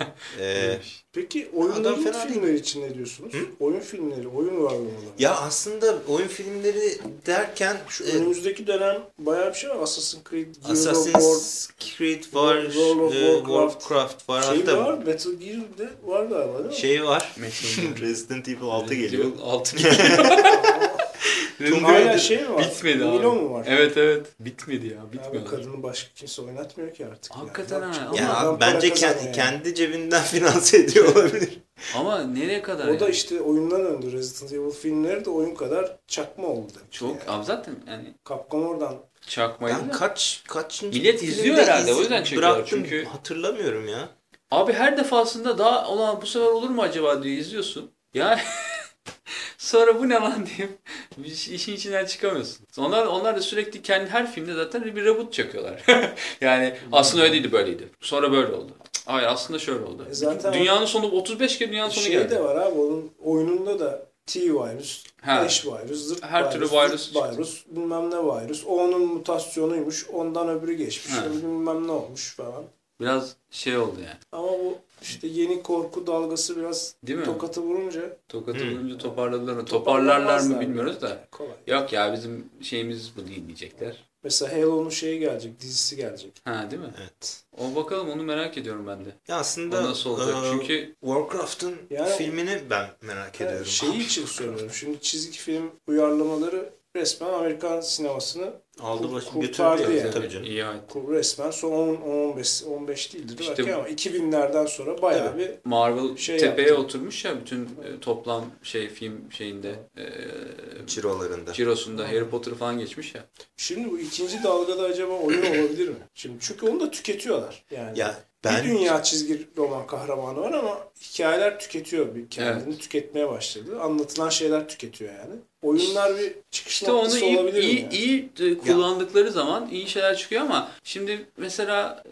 Ee,
Peki oyunların
fena değil.
filmleri için ne diyorsunuz? Oyun filmleri, oyun varlamaları.
ya aslında oyun filmleri derken
Şu
e,
önümüzdeki dönem bayağı bir şey var. Assassin's Creed, Gears of War,
Assassin's Creed var,
World of
e,
Warcraft.
Warcraft var.
şey
Hatta
var, Metal Gear'de var galiba değil mi?
şey var. Resident Evil 6 geliyor.
6 geliyor.
Hala şey mi var?
Bitmedi abi.
Milo mu var?
Evet evet. Bitmedi ya.
Abi
Bitmiyor.
kadını başka kimse oynatmıyor ki artık.
Hakikaten
yani.
ha.
Bak,
Ya
adam
abi, bence kendi,
yani.
kendi cebinden finanse ediyor olabilir.
Ama nereye kadar?
O da
yani?
işte oyundan öndü. Resident Evil filmleri de oyun kadar çakma oldu.
çok
yani.
abi zaten yani
Capcom oradan
çakmaydı.
Ben
da.
kaç kaçıncı
Millet izliyor herhalde,
iz-
o yüzden çekiyorlar çünkü-
hatırlamıyorum ya.
Abi her defasında daha olan bu sefer olur mu acaba diye izliyorsun. Ya sonra bu ne lan diyeyim. Şey- işin içinden çıkamıyorsun. Onlar onlar da sürekli kendi her filmde zaten bir reboot çakıyorlar. yani aslında öyle değildi böyleydi. Sonra böyle oldu. Hayır aslında şöyle oldu.
E zaten-
dünyanın sonu 35 kere dünyanın sonu
şey
geldi.
de var abi onun oyununda da T-virus,
Ha.
H virus, zırt
Her
virus,
türlü
zırt
virus
virus, bilmem ne virus. O onun mutasyonuymuş. Ondan öbürü geçmiş. Öbürü bilmem ne olmuş falan.
Biraz şey oldu yani.
Ama bu işte yeni korku dalgası biraz
Değil mi?
tokatı vurunca
Tokatı
Hmm.
vurunca toparladılar mı? Toparlarlar mı bilmiyoruz da.
kolay.
Yok ya bizim şeyimiz bu değil diyecekler.
Mesela Halo'nun şeyi gelecek, dizisi gelecek.
Ha değil mi?
Evet.
O bakalım onu merak ediyorum ben de.
Ya aslında
O nasıl olacak?
e,
Çünkü
Warcraft'ın
Yani-
filmini ben merak
Yani
ediyorum.
şeyi için söylüyorum. Şimdi çizgi film uyarlamaları resmen Amerikan sinemasını
Aldı başını
kurtardı
götürdü
yani.
Tabii canım.
İyi
kur- resmen son 10 15 15 değildir
İşte
belki
bu-
ama 2000'lerden sonra bayağı
Tabii.
bir
Marvel
Şey
tepeye
yaptı.
oturmuş ya bütün e, toplam şey film şeyinde e,
Cirolarında.
cirosunda Harry Potter falan geçmiş ya.
Şimdi bu ikinci dalgada acaba oyun olabilir mi? Şimdi çünkü onu da tüketiyorlar. Yani
Ya
bir
ben
dünya çizgi roman kahramanı var ama hikayeler tüketiyor. Bir kendini tüketmeye başladı. Anlatılan şeyler tüketiyor yani. Oyunlar bir çıkış
İşte onu
noktası
iyi
olabilir mi?
iyi,
yani?
iyi e, kullandıkları zaman iyi şeyler çıkıyor ama şimdi mesela e,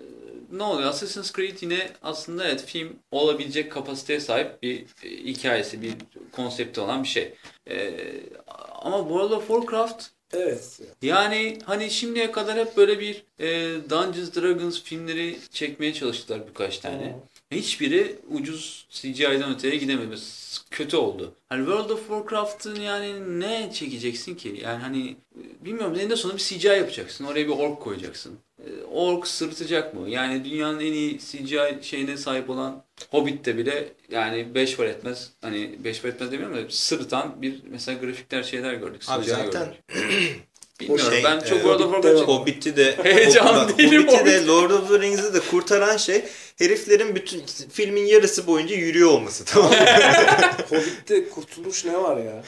ne oluyor? Assassin's Creed yine aslında evet film olabilecek kapasiteye sahip bir e, hikayesi, bir konsepti olan bir şey. E, ama World of Warcraft
Evet.
Yani hani şimdiye kadar hep böyle bir e, Dungeons Dragons filmleri çekmeye çalıştılar birkaç tane. Hiçbiri ucuz CGI'den öteye gidemedi. Kötü oldu. Hani World of Warcraft'ın yani ne çekeceksin ki? Yani hani bilmiyorum eninde sonunda bir CGI yapacaksın. Oraya bir ork koyacaksın. E, Ork sırıtacak mı? Yani dünyanın en iyi CGI şeyine sahip olan Hobbit'te bile yani 5 var etmez. Hani 5 var etmez demiyorum da sırıtan bir mesela grafikler şeyler gördük.
abi zaten
gördük. Bilmiyorum
Şey,
ben çok
e,
World of Warcraft.
Hobbit'i de
Heyecan değilim,
Hobbit'i de. Lord of the Rings'i de kurtaran şey heriflerin bütün filmin yarısı boyunca yürüyor olması tamam mı?
Hobbit'te kurtulmuş ne var ya?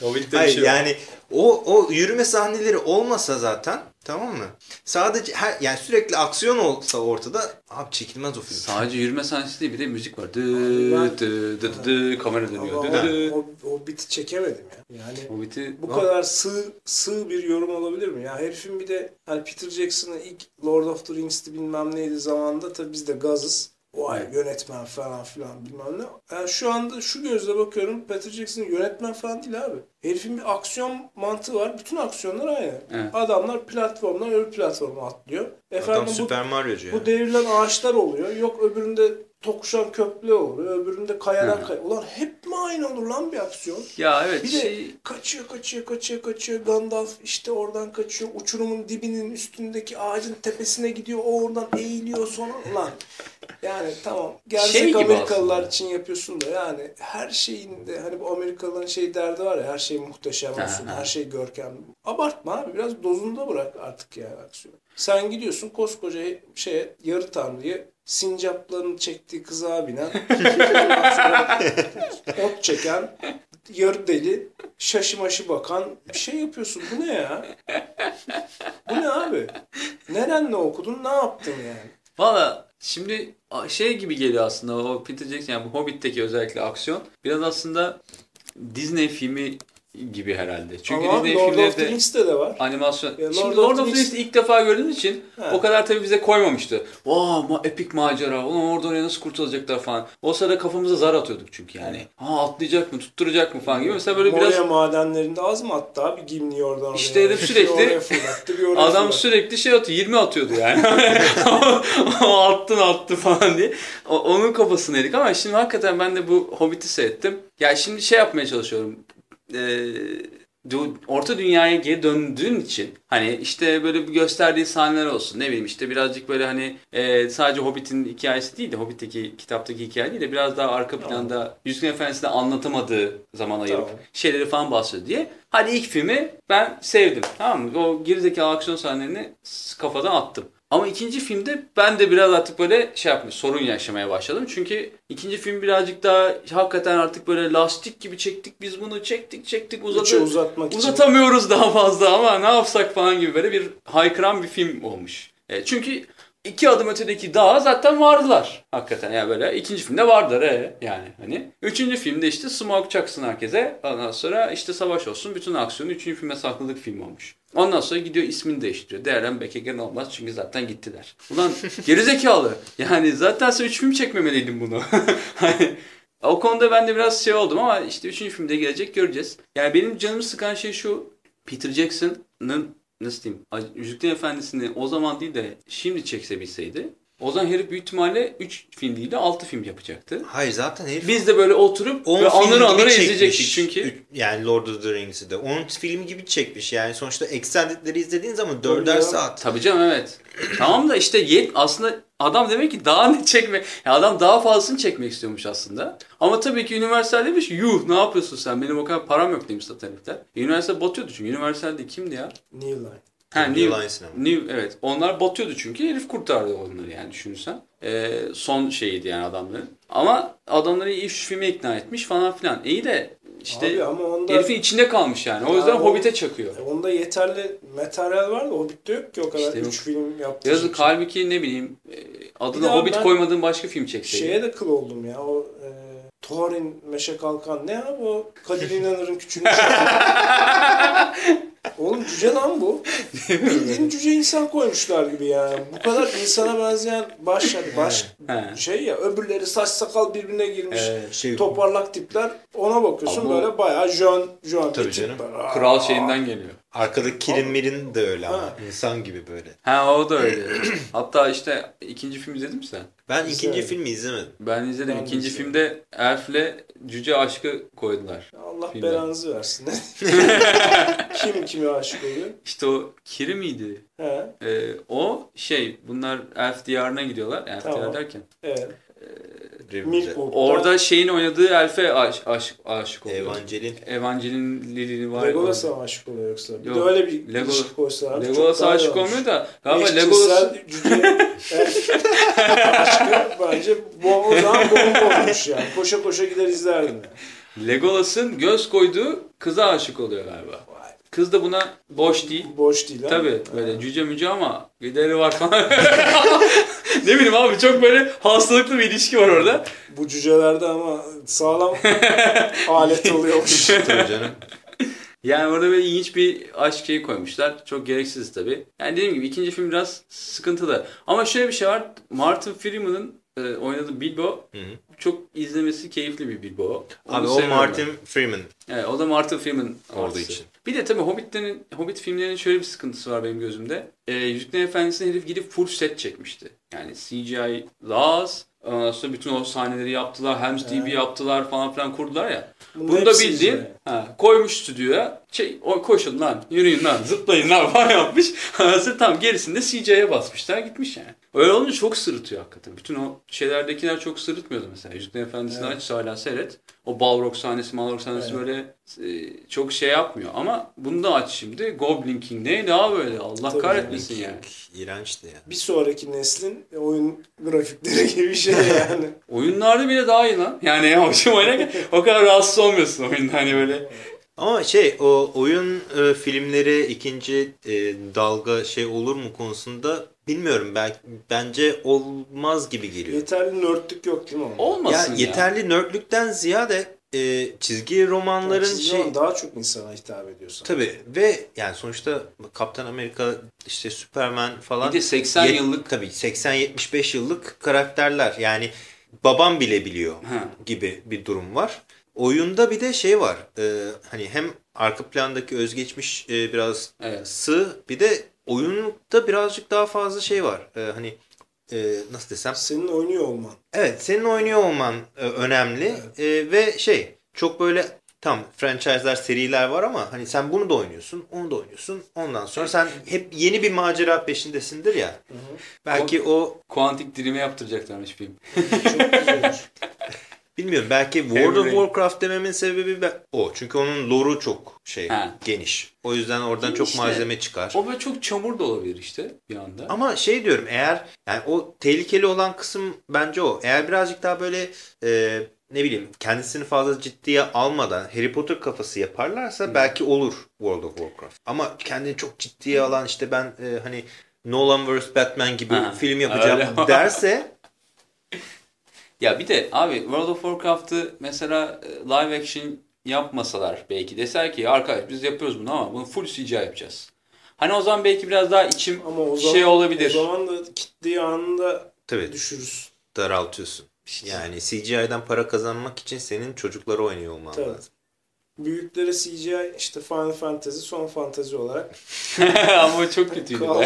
Hobbit'te
Hayır
bir şey
yani o o yürüme sahneleri olmasa zaten tamam mı? Sadece her yani sürekli aksiyon olsa ortada abi çekilmez o film.
Sadece yürüme sahnesi değil bir de müzik var. Dı
Ben-
dı dı dı kamera dönüyor. Dı dı dı.
o, o, Hobbit'i çekemedim ya. Yani
Hobbit'i
bu kadar sığ sığ bir yorum olabilir mi? Ya herifin bir de hani Peter Jackson'ın ilk Lord of the Rings'ti bilmem neydi zamanında tabii biz de gazız. Vay yönetmen falan filan bilmem ne. Yani şu anda şu gözle bakıyorum Peter Jackson yönetmen falan değil abi. Herifin bir aksiyon mantığı var. Bütün aksiyonlar aynı.
Evet.
Adamlar platformdan öbür platforma atlıyor. Efendim
Adam
bu
Super Mario'cu
bu devrilen ağaçlar oluyor. Yok öbüründe tokuşan köprü oluyor. Öbüründe kayadan kay. Ulan hep mi aynı olur lan bir aksiyon?
Ya evet
Bir de
şey
kaçıyor kaçıyor kaçıyor kaçıyor. Gandalf işte oradan kaçıyor. Uçurumun dibinin üstündeki ağacın tepesine gidiyor. O oradan eğiliyor sonra. Ulan yani tamam. Gerçek
Şey
Amerikalılar
aslında.
için yapıyorsun da yani her şeyin de hani bu Amerikalıların şey derdi var ya her şey muhteşem olsun. Her şey görkemli. Abartma abi biraz dozunda bırak artık yani aksiyonu. Sen gidiyorsun koskoca şeye yarı tanrıyı sincapların çektiği kızağa binen ot çeken yarı deli şaşımaşı bakan bir şey yapıyorsun. Bu ne ya? Bu ne abi? Neren ne okudun ne yaptın yani?
Valla şimdi şey gibi geliyor aslında o Peter Jackson yani bu Hobbit'teki özellikle aksiyon biraz aslında Disney filmi gibi herhalde. Çünkü
Ama
Disney
Lord of the Rings'te de var.
animasyon.
Ya
Şimdi
Lord
Lord,
of the
Rings'i ilk defa gördüğümüz için
He.
o kadar tabii bize koymamıştı. Vaa ma epik macera. Ulan orada oraya nasıl kurtulacaklar falan. O sırada kafamıza zar atıyorduk çünkü yani. Ha atlayacak mı, tutturacak mı falan gibi. Mesela böyle
Moria
biraz
madenlerinde az mı attı abi Gimli oradan oraya?
İşte herif sürekli-
fırlattı,
Adam
fırlattı.
sürekli şey atıyor. 20 atıyordu yani. o attın attı falan diye. O- onun kafasını yedik ama şimdi hakikaten ben de bu Hobbit'i seyrettim. Ya şimdi şey yapmaya çalışıyorum. Du- Orta dünyaya geri döndüğün için hani işte böyle bir gösterdiği sahneler olsun ne bileyim işte birazcık böyle hani e, sadece Hobbit'in hikayesi değil de Hobbit'teki kitaptaki hikaye değil de biraz daha arka
Tamam.
planda Yüzüklerin Efendisi'nde anlatamadığı zaman ayırıp
Tamam.
şeyleri falan bahsediyor diye. Hadi ilk filmi ben sevdim. Tamam mı? O gerizekalı aksiyon sahnelerini kafadan attım. Ama ikinci filmde ben de biraz artık böyle şey yapmış, sorun yaşamaya başladım. Çünkü ikinci film birazcık daha hakikaten artık böyle lastik gibi çektik biz bunu çektik çektik
Üçü
uzadı.
uzatmak için.
Uzatamıyoruz daha fazla ama ne yapsak falan gibi böyle bir haykıran bir film olmuş. E, çünkü iki adım ötedeki dağ zaten vardılar. Hakikaten yani böyle ikinci filmde vardılar e, yani hani. Üçüncü filmde işte smoke çaksın herkese. Ondan sonra işte savaş olsun. Bütün aksiyonu üçüncü filme sakladık film olmuş. Ondan sonra gidiyor ismini değiştiriyor. Değerlen Bekegen olmaz çünkü zaten gittiler. Ulan gerizekalı. Yani zaten sen üç film çekmemeliydin bunu. hani o konuda ben de biraz şey oldum ama işte üçüncü filmde gelecek göreceğiz. Yani benim canımı sıkan şey şu. Peter Jackson'ın nasıl diyeyim Yüzüklerin Efendisi'ni o zaman değil de şimdi çekse bilseydi o zaman herif büyük ihtimalle 3 film değil de 6 film yapacaktı.
Hayır zaten herif
Biz de böyle oturup
10
ve
film
anır
gibi
anır
çekmiş.
izleyecektik çünkü.
Yani Lord of the Rings'i de. 10 film gibi çekmiş. Yani sonuçta Extended'leri izlediğin zaman
Tabii
4'er
canım.
saat.
Tabii canım evet. tamam da işte yet aslında adam demek ki daha ne çekme ya adam daha fazlasını çekmek istiyormuş aslında. Ama tabii ki Universal demiş yuh ne yapıyorsun sen benim o kadar param yok demiş zaten herifler. Universal batıyordu çünkü Universal'de kimdi ya?
New Line.
Ha,
New
New, evet. Onlar batıyordu çünkü herif kurtardı onları yani düşünürsen. Ee, son şeyiydi yani adamların. Ama adamları iyi şu filme ikna etmiş falan filan. İyi de işte
Abi ama onda,
herifin içinde kalmış yani. O yüzden Hobbit'e çakıyor.
e, onda yeterli materyal var da Hobbit'te yok ki o kadar.
İşte yok.
Üç film yaptı.
Yazık halbuki ne bileyim e, adına Hobbit koymadığın başka film çekseydi.
Şeye de kıl oldum ya. O e, Thorin Meşe Kalkan ne abi o? Kadir İnanır'ın küçüğünü. Oğlum cüce lan bu. Bildiğin cüce insan koymuşlar gibi yani. Bu kadar insana benzeyen baş yani baş şey ya öbürleri saç sakal birbirine girmiş.
Evet.
Şey,
Toparlak tipler ona bakıyorsun
Ama-
böyle bayağı jön jön
Tabii
bir
canım.
Kral şeyinden geliyor.
Arkadaki Kirin Mirin de öyle ama.
Ha.
İnsan gibi böyle.
Ha o da öyle. Hatta işte ikinci film izledin mi sen?
Ben
İzlemedim.
ikinci filmi izlemedim.
Ben izledim.
Ben
ikinci
izledim.
filmde Elf'le cüce aşkı koydular.
Allah
Filmden.
belanızı versin. Kim kime aşık oluyor?
İşte o Kiri miydi?
He,
Ee, o şey bunlar Elf diyarına gidiyorlar. Elf
Tamam.
diyarı derken.
evet.
Birbirimize.
Orada şeyin oynadığı Elf'e aş, aşık, aşık oluyor.
Evangelin.
Evangelin Lili'ni var.
Legolas'a mı aşık oluyor yoksa? Bir
Yok.
de öyle bir
Lego-
ilişki koysalar.
Legolas'a aşık olmuyor da galiba Legolas
cüce aşkı bence bu, o zaman bomba olmuş yani. Koşa koşa gider izlerdim.
Legolas'ın göz koyduğu kıza aşık oluyor galiba. Kız da buna boş değil.
Boş değil ha.
Tabii böyle cüce müce ama gideri var falan. ne bileyim abi çok böyle hastalıklı bir ilişki var orada.
Bu cücelerde ama sağlam alet oluyormuş.
Tabii canım.
Yani orada böyle ilginç bir aşk şeyi koymuşlar. Çok gereksiz tabii. Yani dediğim gibi ikinci film biraz sıkıntılı. Ama şöyle bir şey var. Martin Freeman'ın e, oynadığı Bilbo
Hı hı.
çok izlemesi keyifli bir Bilbo. Onu
Abi o Martin
ben.
Freeman.
Evet, o da Martin Freeman
Olduğu için.
Bir de tabii Hobbit'lerin, Hobbit filmlerinin şöyle bir sıkıntısı var benim gözümde. Ee, Yüzüklerin Efendisi'ne herif gidip full set çekmişti. Yani CGI Laz, ondan sonra bütün o sahneleri yaptılar, Helm's
Evet.
yaptılar falan filan kurdular ya.
Bunun
Bunu da bildiğin ha, koymuş stüdyoya şey, o, koşun lan, yürüyün lan, zıplayın lan falan yapmış. Sonra tam gerisinde CGI'ye basmışlar gitmiş yani. Öyle olunca çok sırıtıyor hakikaten. Bütün o şeylerdekiler çok sırıtmıyordu mesela. Yüzüklerin Efendisi'ni
Evet.
aç hala seyret. O Balrog sahnesi, Malrog sahnesi
Evet.
böyle e, çok şey yapmıyor. Ama bunu da aç şimdi. Goblin King neydi abi böyle? Allah
Tabii
kahretmesin
King.
yani.
İğrençti ya.
Bir sonraki neslin oyun grafikleri gibi bir şey yani.
Oyunlarda bile daha iyi lan. Yani hoşuma oynarken o kadar rahatsız olmuyorsun oyunda hani böyle.
Ama şey o oyun e, filmleri ikinci e, dalga şey olur mu konusunda bilmiyorum. Belki bence olmaz gibi geliyor.
Yeterli nörtlük yok değil mi? onda?
Ya
Olmasın ya.
yeterli nörtlükten ziyade e, çizgi romanların
Çizgi
şey
daha çok insana hitap ediyorsa.
tabi ve yani sonuçta Kaptan Amerika işte Superman falan
Bir de 80
Yet-
yıllık
tabii 80-75 yıllık karakterler yani babam bile biliyor
Ha.
gibi bir durum var. Oyunda bir de şey var e, hani hem arka plandaki özgeçmiş e, biraz
Evet.
sığ bir de oyunda birazcık daha fazla şey var. E, hani e, nasıl desem
Senin oynuyor olman.
Evet, senin oynuyor olman e, önemli E, ve şey çok böyle tam franchise'lar, seriler var ama hani sen bunu da oynuyorsun, onu da oynuyorsun. Ondan sonra sen hep yeni bir macera peşindesindir ya. Belki o
Kuantik dirime yaptıracaklarmış film.
Çok güzel olur.
bilmiyorum belki World of. Warcraft dememin sebebi be- o. Çünkü onun lore'u çok şey
Ha.
geniş. O yüzden oradan çok
İşte,
malzeme çıkar.
O böyle çok çamur da olabilir işte bir anda.
Ama şey diyorum eğer yani o tehlikeli olan kısım bence o. Eğer birazcık daha böyle e, ne bileyim kendisini fazla ciddiye almadan Harry Potter kafası yaparlarsa belki olur World of Warcraft. Ama kendini çok ciddiye alan işte ben e, hani Nolan vs Batman gibi
Ha,
film yapacağım
öyle.
derse
Ya bir de abi World of Warcraft'ı mesela e, live action yapmasalar belki deser ki "Ya arkadaş biz yapıyoruz bunu ama bunu full CGI yapacağız. Hani o zaman belki biraz daha içim
Ama o zaman,
şey olabilir.
O zaman da kitleyi anında
tabii
düşürürüz.
daraltıyorsun. Yani CGI'den para kazanmak için senin çocukları oynuyor olman
Tabii.
lazım.
Büyüklere CGI işte Final Fantasy son fantazi olarak
ama o çok kötüydü.
Ama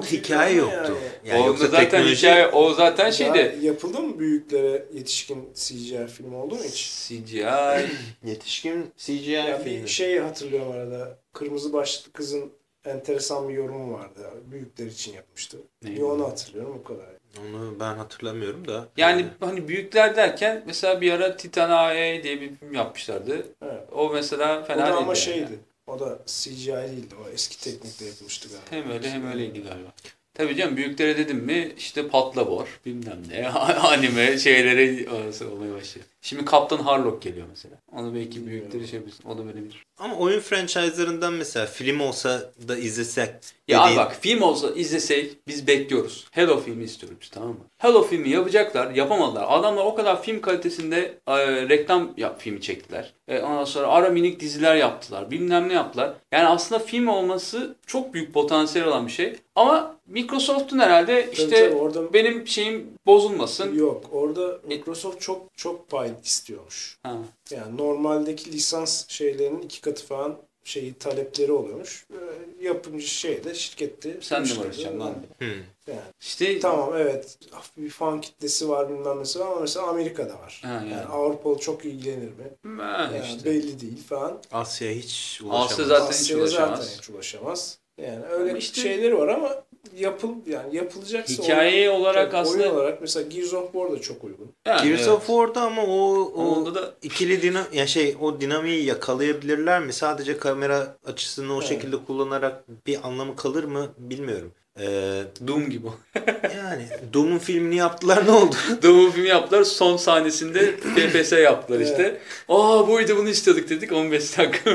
Kötüydü
hikaye yoktu.
yani.
Yani yoksa
zaten
teknoloji
hikaye o zaten
Ya
şeydi.
yapıldı mı büyüklere yetişkin CGI film oldu mu hiç?
CGI.
yetişkin CGI
Ya
filmi.
bir şey hatırlıyorum arada. Kırmızı başlıklı kızın enteresan bir yorumu vardı. Büyükler için yapmıştı. Bir onu hatırlıyorum o kadar.
Onu ben hatırlamıyorum da.
Yani hani büyükler derken mesela bir ara Titan AE diye bir film yapmışlardı.
Evet.
O mesela
O
fena
da
değildi.
ama
yani.
şeydi. O da CGI değildi. O eski teknikle yapılmıştı galiba.
Hem öyle hem öyleydi galiba. Tabii canım büyüklere dedim mi işte patlabor bilmem ne anime şeylere arası olmaya başlıyor. Şimdi Kaptan Harlock geliyor mesela. Onu belki büyükleri şey yapıyorsun. O da böyle bir...
Ama oyun franchise'larından mesela film olsa da izlesek.
Ya
dediğin-
bak film olsa izlesek biz bekliyoruz. Hello filmi istiyoruz biz tamam mı? Hello filmi yapacaklar yapamadılar. Adamlar o kadar film kalitesinde e, reklam yap, filmi çektiler. E, ondan sonra ara minik diziler yaptılar. Bilmem ne yaptılar. Yani aslında film olması çok büyük potansiyel olan bir şey. Ama Microsoft'un herhalde
Tabii
işte
tabii, orada
benim şeyim bozulmasın.
yok. Orada Microsoft çok çok pay istiyormuş.
Ha.
Yani normaldeki lisans şeylerinin iki katı falan şeyi talepleri oluyormuş. Ee, Yapımcı şeyde şirkette
Sen de uğraşacaksın lan?
Hmm.
Yani,
İşte
tamam evet hafif bir fan kitlesi var bilmem nesi var ama mesela Amerika'da var.
Ha, yani.
yani. Avrupalı çok ilgilenir mi?
ha,
Yani
işte.
belli değil falan.
Asya'ya hiç ulaşamaz.
Asya zaten hiç
Asya'ya
ulaşamaz.
zaten hiç ulaşamaz. Yani öyle
Ama işte-
şeyleri var ama yapıl yani yapılacaksa
Hikaye olarak
oyun
aslında
olarak mesela Gears of War da çok uygun.
yani,
Gears
evet.
of War'da ama o, o
Onda da
ikili dina ya şey o dinamiği yakalayabilirler mi? Sadece kamera açısını o
Evet.
şekilde kullanarak bir anlamı kalır mı bilmiyorum. Ee,
Doom gibi.
yani Doom'un filmini yaptılar ne oldu?
Doom filmi yaptılar. Son sahnesinde FPS yaptılar işte. Aa buydu bunu istiyorduk dedik. 15 dakika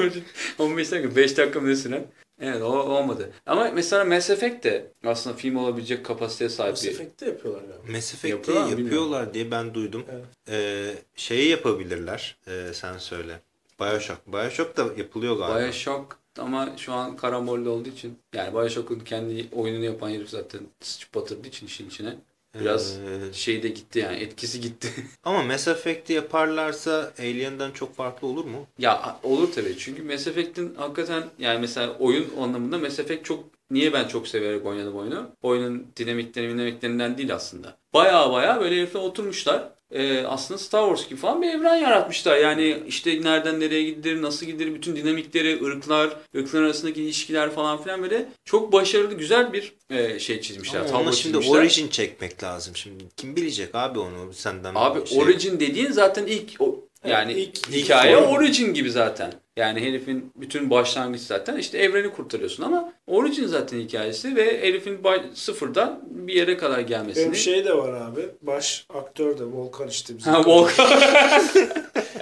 15 dakika 5 dakika mı ne süren? Evet o olmadı. Ama mesela Mass Effect de aslında film olabilecek kapasiteye sahip
Mass
bir.
Effect'te yapıyorlar galiba.
Mass Effect'i
Yapıyorlar
yapıyorlar diye ben duydum.
Evet.
Ee, şeyi yapabilirler. Ee, sen söyle. Bioshock. Bioshock da yapılıyor galiba.
Bioshock ama şu an karambolde olduğu için yani Bioshock'un kendi oyununu yapan herif zaten sıçıp batırdığı için işin içine biraz
Ee,
şey de gitti yani etkisi gitti.
ama Mass Effect'i yaparlarsa Alien'dan çok farklı olur mu?
ya olur tabii çünkü Mass Effect'in hakikaten yani mesela oyun anlamında Mass Effect çok niye ben çok severek oynadım oyunu? Oyunun dinamikleri dinamiklerinden değil aslında. Baya baya böyle herifle oturmuşlar. Ee, aslında Star Wars gibi falan bir evren yaratmışlar. Yani işte nereden nereye gidilir, nasıl gidilir, bütün dinamikleri, ırklar, ırklar arasındaki ilişkiler falan filan böyle çok başarılı, güzel bir e, şey çizmişler.
Ama ona şimdi
çizmişler.
origin çekmek lazım. Şimdi kim bilecek abi onu senden?
Abi
şey-
origin dediğin zaten ilk o, yani
Evet, ilk-
hikaye
ilk-
origin gibi zaten. Yani herifin bütün başlangıç zaten işte evreni kurtarıyorsun ama origin zaten hikayesi ve herifin sıfırdan bir yere kadar gelmesini.
Benim şey de var abi. Baş aktör de Volkan işte bizim.
Ha, Volkan.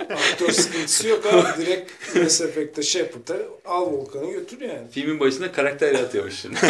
Aktör sıkıntısı yok abi. Direkt Mass Effect'te Shepard'a al Volkan'ı götür yani.
Filmin başında karakter yaratıyormuş şimdi.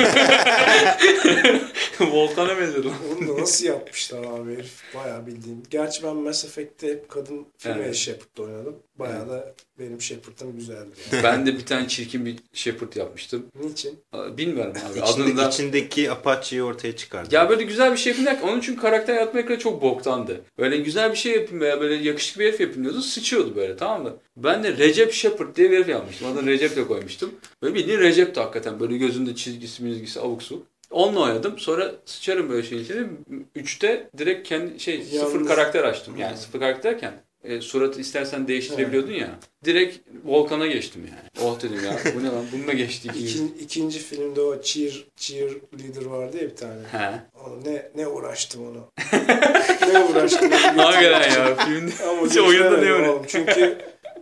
Volkan'a benziyor lan.
Onu da nasıl yapmışlar abi herif. Bayağı bildiğin. Gerçi ben Mass Effect'te hep kadın filmi
Evet.
Shepard'da oynadım. Bayağı da benim Shepard'ım güzeldi yani.
Ben de bir tane çirkin bir Shepard yapmıştım.
Niçin?
Bilmiyorum abi.
İçinde,
Adını da...
içindeki Apache'yi ortaya çıkardı.
Ya böyle güzel bir şey yapayım derken onun çünkü karakter yaratmak çok boktandı. Böyle güzel bir şey yapayım veya böyle yakışıklı bir herif yapayım diyordu. Sıçıyordu böyle tamam mı? Ben de Recep Shepard diye bir herif yapmıştım. Adını Recep de koymuştum. Böyle bildiğin Recep de hakikaten. Böyle gözünde çizgisi mizgisi abuk subuk. Onunla oynadım. Sonra sıçarım böyle şeyin içine. Üçte direkt kendi şey sıfır
Yalnız-
karakter açtım. Yani sıfır karakter derken e, suratı istersen değiştirebiliyordun ya. Direkt Volkan'a geçtim yani. Oh dedim ya bu ne lan bununla geçtik.
İkin, ikinci filmde o cheer, cheer leader vardı ya bir tane.
He.
Onu ne ne uğraştım onu. ne uğraştım.
Hakikaten ya filmde.
Ama
Hiç oyunda ne öyle?
Çünkü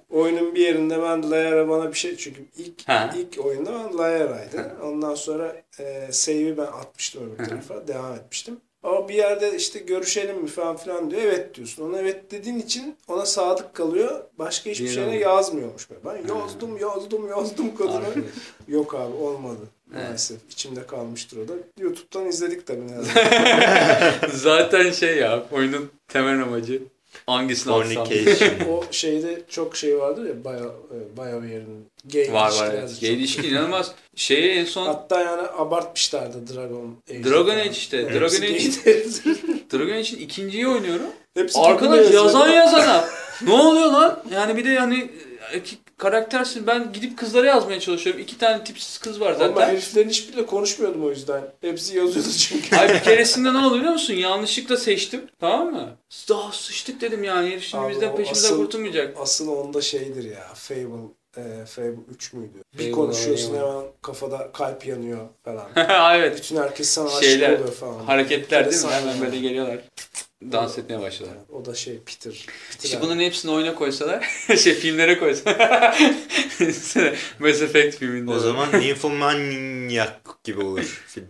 oyunun bir yerinde ben Layer'a bana bir şey çünkü ilk
Ha.
ilk oyunda ben Layer'aydı. Ondan sonra e, save'i ben atmıştım öbür tarafa. devam etmiştim. Ama bir yerde işte görüşelim mi falan filan diyor. Evet diyorsun. Ona evet dediğin için ona sadık kalıyor. Başka hiçbir şeyine yazmıyormuş. Böyle. Ben yazdım yazdım yazdım.
Arkadaş.
Yok abi olmadı.
Evet.
Maalesef. İçimde kalmıştır o da. YouTube'dan izledik tabii.
Zaten şey ya oyunun temel amacı hangisini alsam.
Fornication.
o şeyde çok şey vardır ya Bio, e, BioWare'in gay
Var var. Gay ilişki inanılmaz. Şeye en son
Hatta yani abartmışlardı Dragon Age.
Dragon Age işte.
Hepsi
Dragon Age. Dragon Age'in ikinciyi oynuyorum.
Hepsi
Arkadaş yazan yazana. ne oluyor lan? Yani bir de hani iki karaktersin. Ben gidip kızlara yazmaya çalışıyorum. İki tane tipsiz kız var
Ama ben
zaten.
heriflerin hiçbiriyle konuşmuyordum o yüzden. Hepsi yazıyordu çünkü.
Hayır bir keresinde ne oldu biliyor musun? Yanlışlıkla seçtim. Tamam mı? Daha sıçtık dedim yani. Herif şimdi
Abi
bizden peşimizden
asıl-
kurtulmayacak.
Asıl onda şeydir ya. Fable e, Fable 3 müydü? Bir
Fable
konuşuyorsun
oynayamadım.
hemen kafada kalp yanıyor falan.
evet.
Bütün herkes sana aşık oluyor falan.
Hareketler değil mi? Hemen böyle geliyorlar. Dans etmeye başlıyorlar.
O da şey Peter. Peter
İşte
abi.
bunların hepsini oyuna koysalar, şey filmlere koysalar. Mass Effect filminde.
o zaman Nymphomaniac gibi olur film.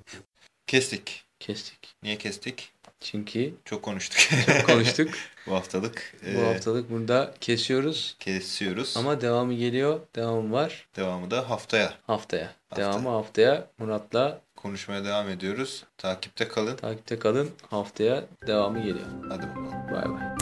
Kestik.
kestik.
Niye kestik?
Çünkü
Çok konuştuk.
konuştuk.
Bu haftalık.
Bu
Ee,
haftalık burada kesiyoruz.
kesiyoruz.
Ama devamı geliyor. Devamı var
Devamı da haftaya.
haftaya.
Hafta.
Devamı haftaya. Murat'la
konuşmaya devam ediyoruz. Takipte kalın.
Takipte kalın. Haftaya devamı geliyor.
Hadi bakalım.
Bay bay.